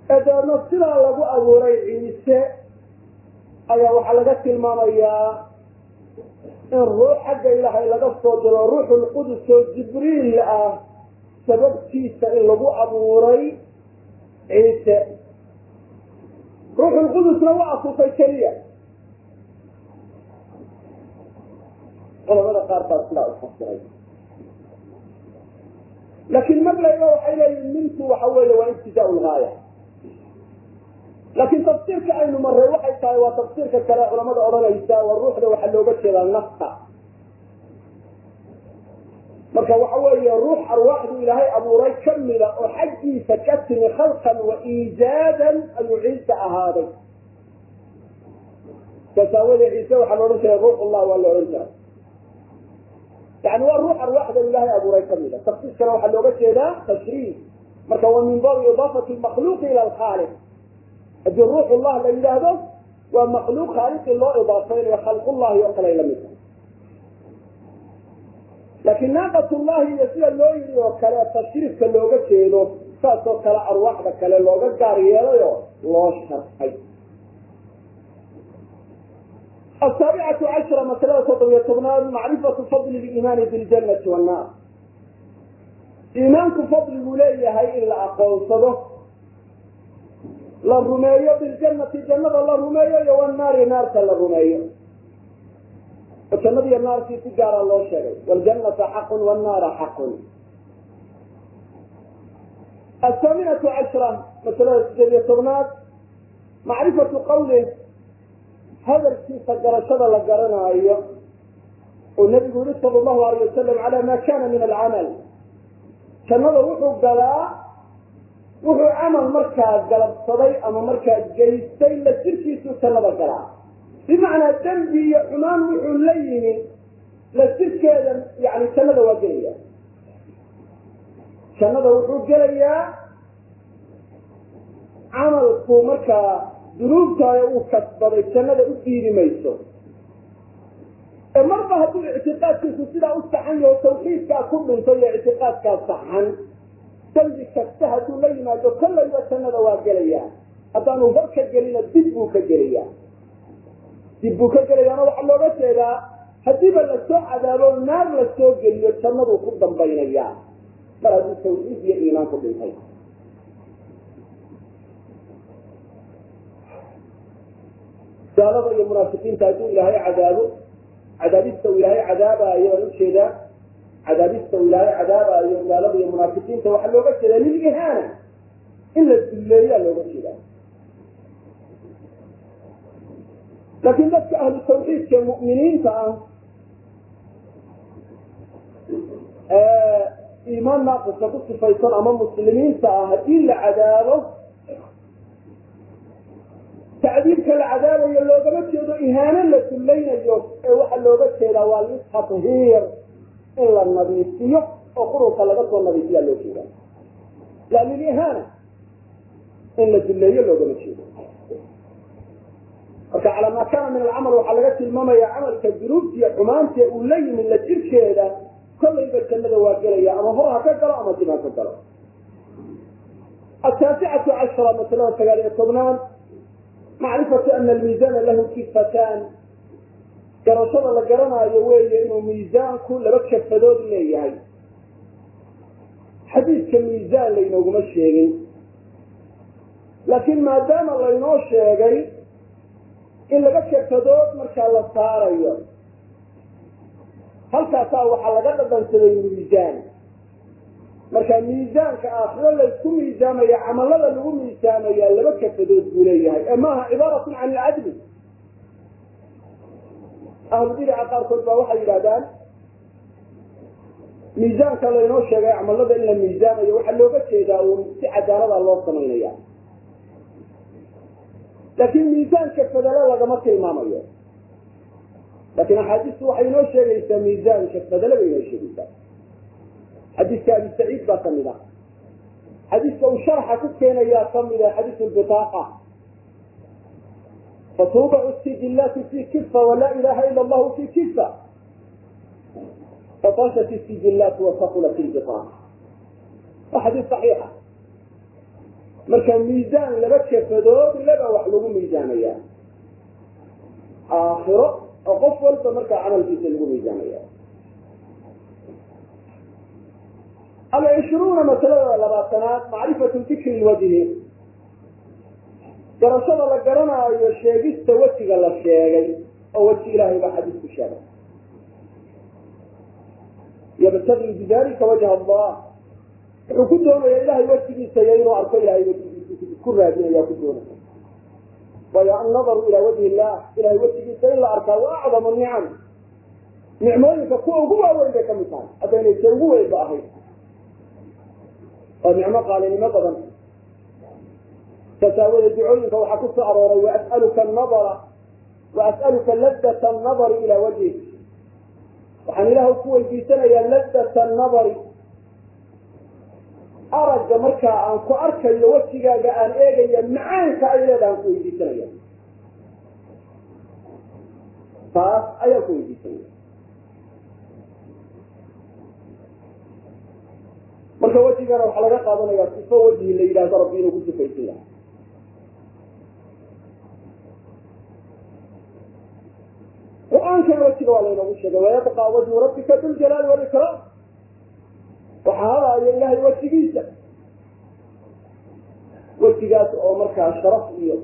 [SPEAKER 1] ee dabeedna sidaa lagu abuuray ciise ayaa waxaa laga tilmaamayaa in ruux xagga ilaahay laga soo diro ruuxulqudus oo jibriil ah sababtiisa in lagu abuuray ciise. Ruuxulqudusna waa afuufay keliya. Culamada qaar baa sidaa u fasiray laakiin maglayba waxay leeyihiin minku waxa weeye waa ibtidaa lgaaya laakiin tafsiirka aynu maray waxay tahay waa tafsiirka kale culamada odhanaysa waa ruuxda waxaa looga jeedaa nafta. Marka waxa weeye ruux arwaaxdu ilaahay abuuray kamida oo xaggiisa ka timi khalqan wa iijaadan ayuu ciise ahaaday. Saas aawadee ciise waxaa la odhan jiray ruuxullah waa la odhan jiray yani waa ruux arwaaxda ilaahay abuuray kamida tafsiiskana waxaa looga jeedaa tashriif marka waa min baabi idaafati makhluuqi ila alkhaaliq haddii ruuxullah la yidhaahdo waa makhluuq khaaliqii loo idaafaynayo khalqullahi oo kale la mid laakiin naaqatullahi iyo sida loo yidhi oo kale tashriifka looga jeedo saas oo kale arwaaxda kale looga gaar yeelayoo loo sharxay asaabicatu cashra masalada toddobiyo tobnaad macrifatu fadli liimaani biljannati wannaar iimaanku fadliguu leeyahay in la aqoonsado la rumeeyo biljannati jannada la rumeeyo iyo wannaari naarta la rumeeyo oo jannadiiyo naarkii si gaara loo sheegay waljannata xaqun wannaara xaqun athaaminatu cashra masalada sideed iyo tobnaad macrifatu hadalkiisa garashada la garanaayo oo nabigu yihi sala allahu alayh wasalam cala ma kana min alcamal. Jannada wuxuu galaa wuxuu camal markaa galabsaday ama markaa geystay la jirkiisuu jannada galaa. Bimacnaa dembi iyo xumaan wuxuu la yimi la jirkeeda yani jannada waa gelaya jannada wuxuu gelayaa camalku markaa dunuubtaada uu kasbaday jannada u diidi mayso. Ee marba hadduu ictiqaadkiisu sidaa u saxan yaho tawxiidkaa ku dhintay iyo ictiqaadkaa saxan dambi kasta hadduu la yimaado kollayba jannada waa gelayaa haddaanu hor ka gelina dib buu ka gelayaa dib buu ka gelayaana waxaa looga jeedaa haddiiba la soo cadaabo naar la soo geliyo jannaduu ku dambaynayaa mar hadduu tawxiid iyo iimaan ku dhintay gaalada iyo munaafiqiinta hadduu ilaahay cadaabo cadaabista uu ilaahay cadaabaayo aan u jeedaa cadaabista uu ilaahay cadaabaayo gaalada iyo munaafiqiinta waxaa looga jeedaa lilihaana in la dulleeyaa looga jeedaa. Laakiin dadka ahlu tawxiidka mu'miniinta ah iimaan naaqisa ku sifaysan ama muslimiinta ah haddii la cadaabo tacdiibka la cadaabayo loogama jeedo ihaano la dullaynayo ee waxaa looga jeedaa waa litathiir in la nadiifiyo oo qurunka laga soo nadiifiyaa loo jeedaa la lilihaana in la dulleeyo loogama jeedo marka calaa maa kaana min alcamal waxaa laga tilmaamaya camalka dunuubtiiyo xumaantii uu la yimid la jirkeeda kollayba jannada waa gelaya ama hor ha ka galo ama dib ka galo ataasicatu cashara masalada sagaal iyo tobnaad macrifatu ana almiisaana lahu kifataan. Garashada la garanaayo weeye inuu miisaanku laba kafadood leeyahay. Xadiidka miisaan laynooguma sheegin. Laakiin maadaama laynoo sheegay in laba kafadood markaa la saarayo halkaasaa waxaa laga dhadhansaday miisaan marka miisaanka aakhiro laysku miisaamaya camalada lagu miisaamaya laba kafadood buu leeyahay. Ee maaha cibaaratun can ilcadli ahlubidaca qaarkood baa waxay yidhahdaan miisaanka laynoo sheegay camalada in la miisaamayo waxaa looga jeedaa uun si cadaalada loo samaynaya laakiin miisaanka fadalo lagama tilmaamayo. Laakiin axaadiistu waxay inoo sheegaysaa miisaanka fadalo bay inoo sheegaysaa xadiiska abi saciid baa ka mid a xadiiska uu sharxa ku keenayaa kamida xadiisu lbitaaqa fatuubacu sijillaati fi kifa walaa ilaha ila allahu fi kifa fatashat sijillaat wasaqulat lbitaaqa waa xadiis saxiixa marka miisaan laba kafadood laba wax lagu miisaamaya aakhiro oo qof walba markaa camalkiisa lagu miisaamaya alcishruuna masalada labaatanaad macrifatu dikri lwajhi garashada la garanaayo sheegista wejiga la sheegay oo weji ilaahay baa xadiis ku sheegay yabtagi bidalika wajha allah wuxuu ku doonaya ilahay wejigiisa iyo inuu arko ilahay wejigiisa ku raadinaya ku doonaya waayo annadaru ilaa wajhi illah ilahay wejigiisa in la arkaa waa acdamu nicam nicmooyinka kuwa ugu waaweyn bay ka mid tahay haddaynay se ugu weynba ahayd waa nicmo qaalinimo badan. Saas aawoodee ducooyinka waxaa ku soo arooray waas'aluka anadara waas'aluka ladata annadari ilaa wajhik waxaan ilaahu ku weydiisanayaa ladata annadari. Aragga markaa aan ku arkayo wejigaaga aan eegaya macaanka ay leeda aan ku weydiisanaya taas ayaan ku weydiisanaya marka wejigana waxaa laga qaadanaya sifo wejhi la yidhahdo rabbi inuu ku sifaysan yahay. Qur'aankana wejiga waa laynoogu sheegay wayabqa wajhu rabbika duljalaali walikraam waxaa hadaayo ilahay wejigiisa wejigaas oo markaa sharaf iyo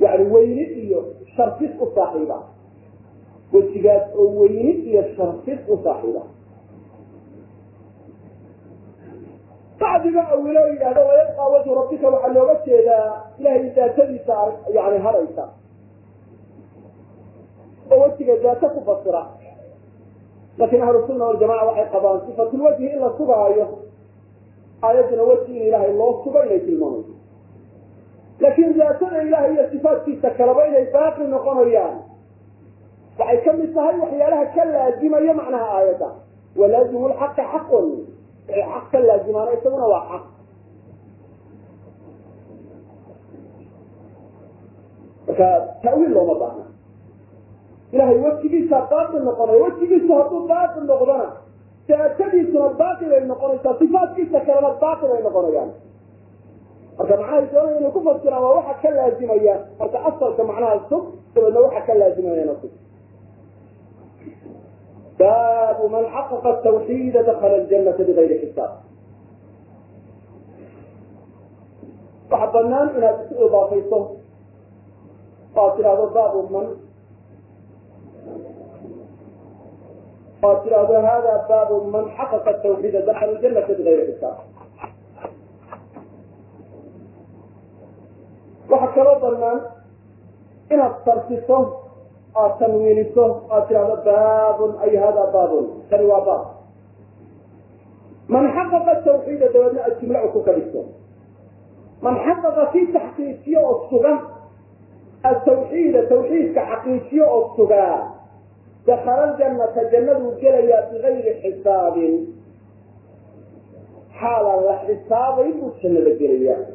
[SPEAKER 1] yani weyni iyo sharfis u saaxiiba. Wejigaas oo weyni iyo sharfis u saaxiiba bacdiga awiloo yidhahdo wayabqa wajhu rabbika waxaa looga jeedaa ilahay daatadiisa yani hadaysa oo wejiga daata ku fasira laakiin ahlu sunna waljamaca waxay qabaan sifatulwajhi in la sugaayo aayadduna weji in ilaahay loo sugo inay tilmaamayso laakiin daatada ilahay iyo sifaatkiisa kaleba inay baaqi noqonayaan waxay ka mid tahay waxyaalaha ka laazimaya macnaha aayadda walaazimu lxaqi xaqun ee caq ka laazimaano isaguna waa caq marka tawiil looma baahna. Ilahay wejigiisa baatil noqonay wejigiisu hadduu baatil noqdana daatadiisuna baatil ay noqonaysaa sifaatkiisa kalena baatil ay noqonayaan. Marka macnahay doonaya inay ku fasiraan waa waxa ka laazimaya marka asalka macnaha sug dabeedna waxa ka laazimayana sug baabu man xaqaqa tawxiida dakala aljanata bigayri xisaab waxa banaan inaad isu idaafayso oo ad tidhaahdo baabu man oo ad tidhaahdo hada baabu man xaqaqa tawxiida dakala aljanata bigayri xisaab waxaa kaloo banaan inaad sarfiso aad tanwiiniso aad tidhahdo baabun ay hada baabun. Kani waa baab. Man xaqaqa tawxiida dabeedna aad jumla ku ka man xaqaqa kii taxqiijiyo oo suga atawxiida tawxiidka xaqiijiyo oo sugaa dakala aljanata jannaduu gelayaa bigayri xisaabin. Xaalaan la xisaabayn buu jannada gelayaa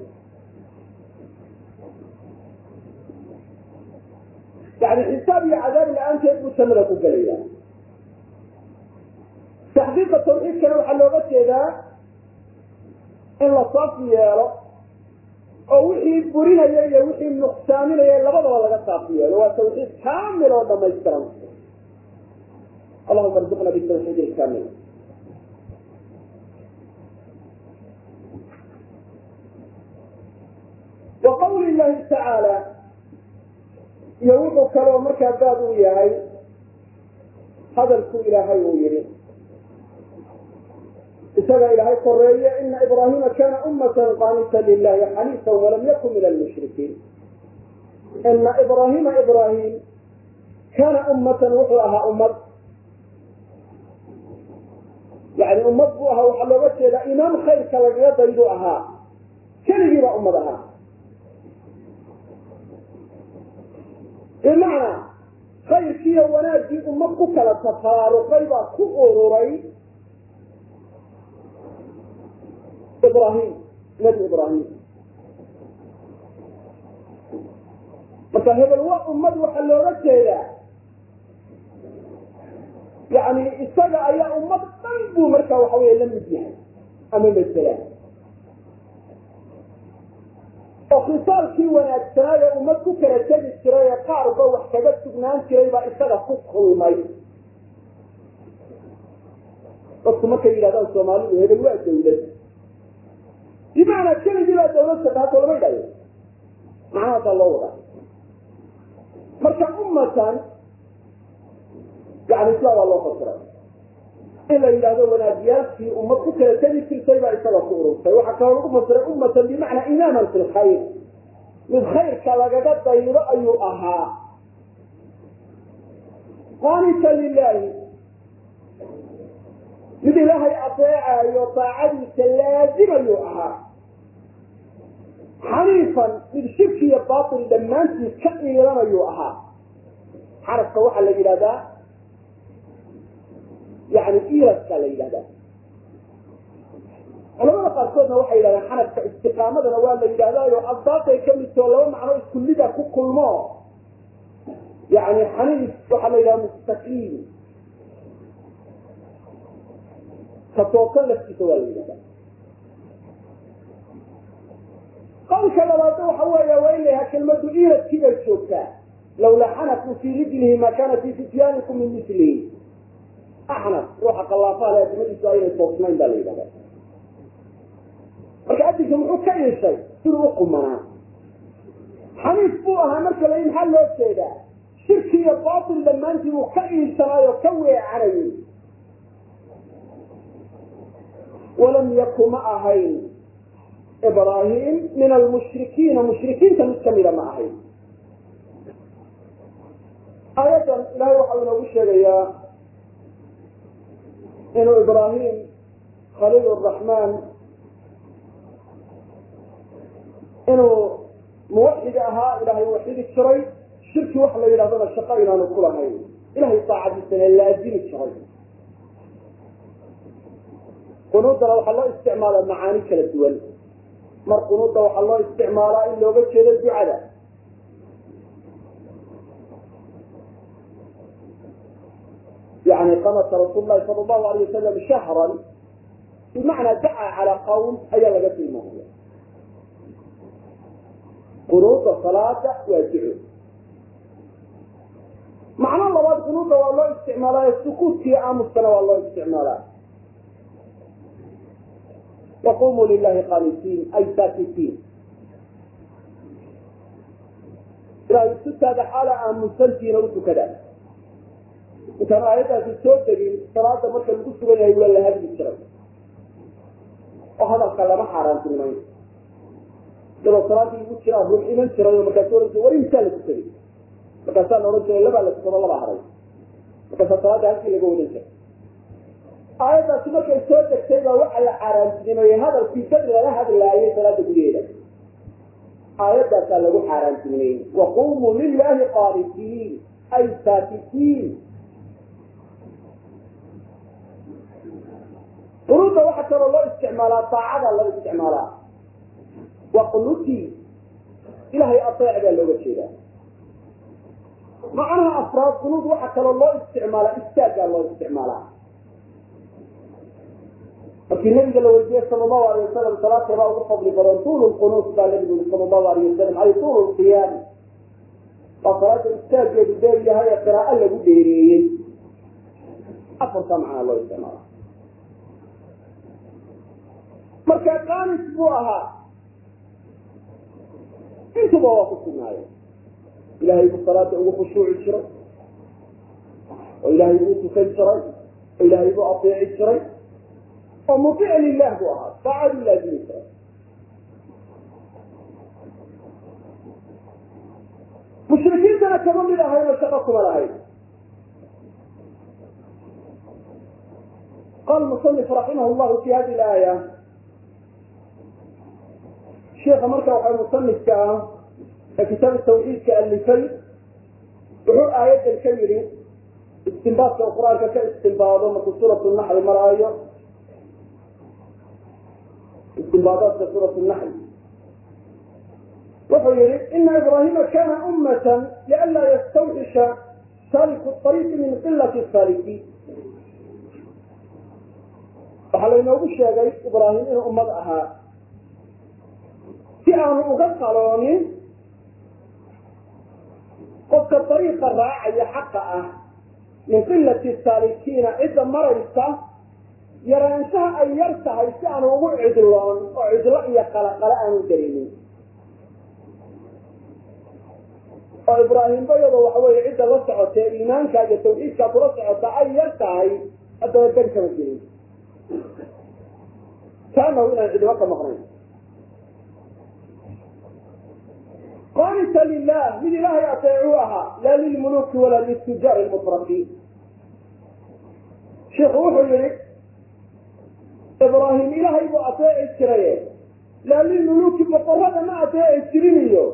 [SPEAKER 1] yani xisaab iyo cadaab la'aanteed buu jannada ku gelaya taxqiiqa tawxiidkana waxaa looga jeedaa in la saafi yeelo oo wixii burinaya iyo wixii nuqsaaminaya labadaba laga saafi yeelo waa tawxiid kaamil oo dhamaystiran allahuma arzuqna bitawxiid ilkaamil wa qawli llahi tacaala iyo wuxuu kaloo markaa baab u yahay hadalku ilaahay uu yihi isaga ilaahay koreeye ina ibrahima kana ummatan qaanita lilahi xaniifan walam yakun min almushrikiin. Ina ibrahima ibrahim kana ummatan wuxuu ahaa ummad. Yani ummad buu ahaa waxaa looga jeedaa imaam khayrka lagaga daydu ahaa. Keligii baa ummad ahaa bimacnaa khayrkiiyo wanaaggii ummad ku kala tafaaruqay baa ku ururay ibrahim nabi ibrahim marka hebel waa ummad waxaa looga jeedaa. Yani isaga ayaa ummad dhan buu marka waxa wey la mid yahay ama masela oo khisaalkii wanaagsanaaye ummad ku kala tegi jiray ee qaarba wax kaga sugnaan jiray baa isaga ku kulmay. Dadku markay yidhahdaan soomaalidu hebel waa dawlad. Bimacnaa keligii baa dawlad sadaaso lama idhayo macnahaasaa loo wadaa. Marka ummatan yani isla waa loo fasiray in la yidhahdo wanaagyaalkii ummad ku kala tegi jirtay baa isaga ku ururtay. Waxaa kaloo lagu fasiray ummatan bimacnaa imaaman fi mid khayrka lagaga daydo ayuu ahaa. Qaanita lilahi mid ilaahay adeecayo daacadiisa laazimayuu ahaa. Xaniifan mid shirki iyo baatil dhammaantiis ka iilanayuu ahaa. Xarafka waxaa la yidhahdaa yani ilaska la yidhahdaa. Culamada qaarkoodna waxay yidhahdaan xarafka istiqaamadana waa la yidhahdaayo asbaabtay ka midtoo laba macno iskullida ku kulmo. Yani xaniif waxaa la yidhahda mustaqiim. Ka toosan laftiisa waa la yidhahdaa. Qawlka labaadna waxa weeya waa in la yahaa kelmadu bay joogtaa. Lawlaa xanafu fii rijlihi ma kana fii fityaanikum min mislihi axnaf ruuxa khallaafaha le adimadiisu aynay toosnayn baa la yidhahdaa. Marka adinka muxuu ka iishay siduu u qumanaa. Xaniif buu ahaa marka la maxaa loo jeedaa? Shirki iyo baatil dhammaantii buu ka iishanaayo ka weecanayay. Walam yaku ma ahayn ibraahim min almushrikiina mushrikiinta mid kamida ma ahayn. Aayaddan ilahay waxau inoogu sheegayaa inuu ibraahim khaliil raxmaan inuu muwaxid ahaa ilahay waxidi jiray shirki wax la yidhahdona shaqo inaanu ku lahayn. Ilahay daacadiisana laazimi jiray. Qunuudana waxaa loo isticmaala macaani kala duwan. Mar qunuudda waxaa loo isticmaalaa in looga jeedo ducada yani qamata rasuul lahi sala allahu alayh wasalam shahran bimacnaa dacaa calaa qawm ayaa laga tilmaamaya qunuuda salaada waa duco macno labaad qunuuda waa loo isticmaalaayo sukuudkii aamuskana waa loo isticmaalaa waqumuu lilahi qaanitiin ay saakitiin ilahay isu taaga xaala aamusantiina utukada intaan aayaddaasi soo degin salaada marka lagu sugan yahay waa la hadli jiray. Oo hadalka lama xaaraantinimayn iyadoo salaadii igu jiraa ruux iman jiray oo markaas oran war intaa la tukaday markaasaa la odhan jiray labaa la tukado labaa haray. Markaasaa salaada halkii laga wadan jiray. Aayaddaasi markay soo degtay baa waxaa la xaaraantinimeeyey hadalkii dad lala hadlaayay salaada gudaheeda. Aayaddaasaa lagu xaaraantinimeeyey waqumuu lilahi qaanitiin ay saakitiin qunuuda waxaa kaloo loo isticmaalaa daacada loo isticmaalaa. Waqnuti ilahay ateec baa looga jeedaa. Macnaha afraad qunuud waxaa kaloo loo isticmaalaa istaaggaa loo isticmaalaa. Markii nabiga la weydiiyey sala allahu alay wasalam salaadkeebaa ugu fadli badan tuulu lqunuut baa nabigu yii sala allahu alayh wasalam ay tuulu lqiyaami waa salaada istaaggeedu dheer yahay ee qiraa'o lagu dheereeyey. Afartaa macnaa loo isticmaala marka qaanis buu ahaa. Intuba waa ku sugnaaye ilaahay buu salaada ugu khushuuci jiray. Oo ilaahay buu tukan jiray. Oo ilaahay buu ateeci jiray. Oo mutic lilah buu ahaa. Daacaduu laazimi jiray mushrikiintana kama mid ahayno shaqo kuma lahayn. Qala musanif raximah llahu fi hadi laaya sheika marka waxa musanifka ah ee kitaab tawxiidka alifay. Wuxuu aayaddan ka yidhi istinbaadka u qur'aanka ka istinbaado markuu suurat naxli maraayo. Istinbaadaadka suurat naxl wuxuu yihi ina ibrahima kana ummatan lianlaa yastawxisha saaliku ariiqi min qilati saalikiin. Waxaa laynoogu sheegay ibraahim inuu ummad ahaa si aanu uga qaloonin qofka dariiqa raacaya xaqa ah min qilati saalikiina cidda maraysa yaraanshaha ay yar tahay si aanu ugu cidloon oo cidlo iyo qalaqale aanu dareemin. oo ibraahimba iyadoo waxa weeye cidda la socota ee iimaanka iyo tawxiidkaa kula socota ay yar tahay haddana dan kama jirin kaanahu inaan cidlo ka maqnayn qaanita lilah mid ilaahay ateecuu ahaa laa lilmuluki walaa litujaari lmutrafiin shiku wuxuu yihi ibraahim ilaahay buu ateeci jiraye laa lilmuluki boqorada ma ateeci jirin iyo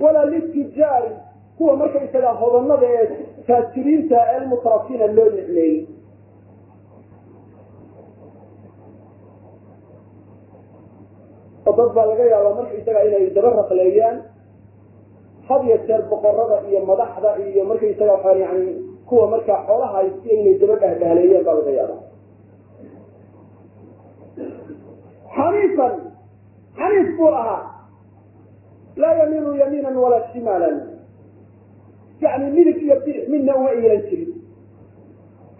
[SPEAKER 1] walaa litujaari kuwa markaysaga hodanada ee taajiriinta ee almutrafiina loo nicmeeyey dad baa laga yaabaa markaysaga inay daba raqleeyaan had iyo jeer boqorada iyo madaxda iyo markaysaga waa yani kuwa markaa xoolaha haystiya inay daba dhahdahleeyeen baa laga yaaba xaniifan xaniif buu ahaa. Laa yamiinu yamiinan walaa shimaalan. Yani midig iyo bidix midna uma iilan jirin.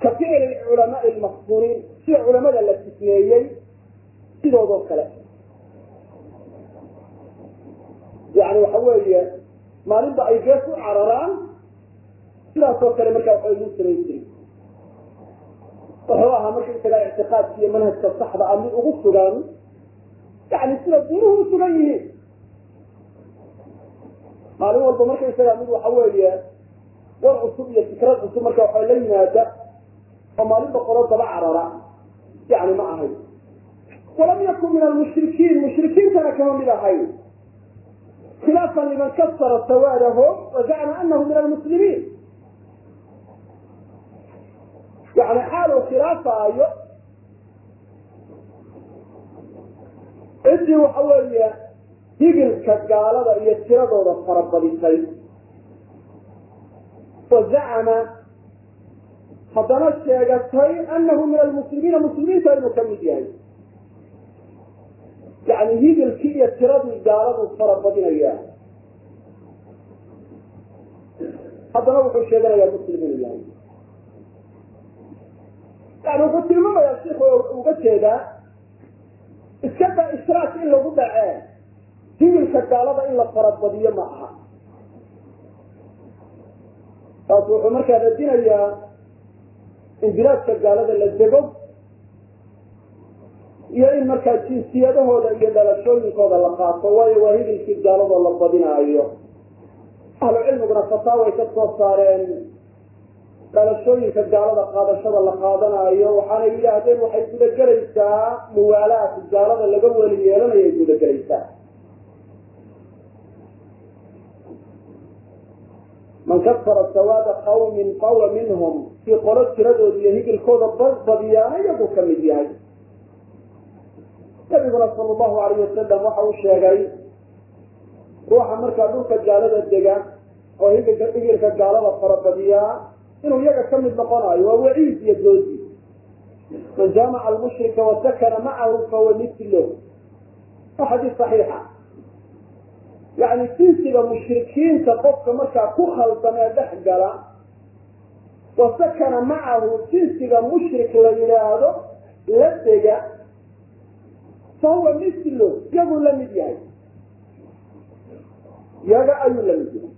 [SPEAKER 1] Ka ficli culamaai lmafsuuniin sida culamada la fitneeyey sidoodoo kale. Yani waxa weeye maalinba ay gees u cararaan sidaasoo kale markaa waxay luu samayn jirin wuxuu ahaa markaysagaa ictiqaadka iyo manhajka saxda ah mid ugu sugan. Yani sida diinuhu u sugan yihiin. Maalin walba markaysagaa mid waxa weeye war cusub iyo fikrad cusub marka waxa la yimaada oo maalinba qolo daba carara. Yani ma ahayn walam yakun min almushrikiin mushrikiintana kama mid ahayn liman kasara sawaadahum wazacma anahu min almuslimiin yani xaal uu khilaafaayo ciddii waxa weeye higilka gaalada iyo tiradooda farabadisay wazacama haddana sheegatay anahu min almuslimiina muslimiinta inuu ka mid yahay yani higilkii iyo tiradii gaaladu farabadinayaa haddana wuxuu sheeganayaa muslim inuu yahay. Yani wuxuu tilmaamayaa shiku uga jeedaa iska da ishraak in lagu dhacee higilka gaalada in la farabadiyo ma aha. Taas wuxuu markaa radinayaa in bilaadka gaalada la dego iyo in markaa jinsiyadahooda iyo dhalashooyinkooda la qaato waayo waa higilkii gaaladoo la badinaayo. Ahlu cilmiguna fataaway ka soo saareen dhalashooyinka gaalada qaadashada la qaadanaayo. Waxaanay yidhaahdeen waxay gudagelaysaa muwaalaat gaalada laga weli yeelanayay gudagelaysaa. Man kasara sawaada qawmin fahuwa minhum kii qolo tiradooda iyo higilkooda badiyaana iyagu ka mid yahay nabiguna sal allahu alayh wasalam waxa uu sheegay ruuxa markaa dhulka gaalada dega oo higilka higilka gaalada farabadiyaa inuu iyaga ka mid noqonayo waa waciid iyo doodi. Man jaamaca almushrika wasakana macahu fahuwa milo waa xadiis saxiixa yani jinsiga mushrikiinta qofka markaa ku khaldan ee dhex gala wasakana macahu jinsiga mushrik la yidhaahdo la dega fahuwa milo iyaguu la mid yahay yaga ayuu la mid yahay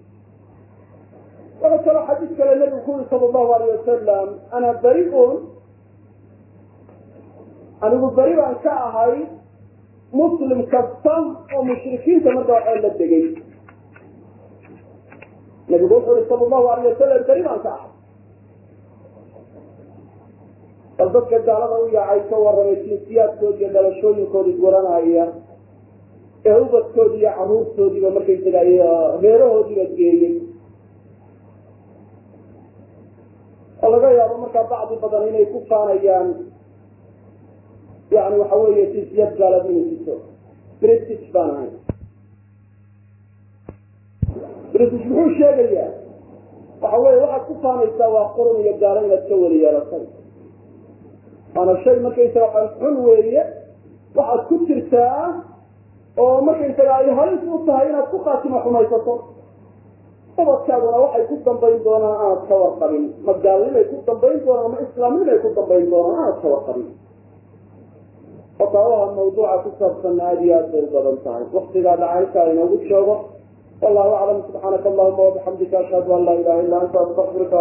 [SPEAKER 1] waxa kaloo xadiis kale nabigu ku yuri sala allahu alayh wasalam ana bari-un anigu beri baan ka ahay muslim kasta oo mushrikiinta marka waxaa la degay nabigu wuxuu yuri sala allahu alayh wasalam beri baan ka ahay bal dadka gaalada u yaacay ka warramay jinsiyaadkoodi iyo dhalashooyinkooda guranaya ee ubadkoodi iyo caruurtoodiiba markaysaga reerahoodiiba geeyey oo laga yaabo markaa bacdi badan inay ku faanayaan. Yani waxa weeye jinsiyad gaalad inay siso british baan ahay. British muxuu sheegayaa? Waxa weeye waxaad ku faanaysaa waa qurun iyo gaalo inaad ka weli yeelatay waana shay markaysaga waxaan xun weeye waxaad ku jirtaa oo markaysaga ay halis u tahay inaad ku khaatimo xumaysato ubadkaaduna waxay ku dambayn doonaan aanad ka warqabin. Ma gaalnimay ku dambayn doonaan ma islaamnimay ku dambayn doonaan aanad ka warqabin. Fataawaha mawduuca ku saabsanna aada iyo aad bay u badan tahay. Waktigaa dhacaynka inoogu joogo. Wallahu aclam. Subxaanaka allahuma wabixamdika ashhadu an laa ilaha illa anta astaqfiruka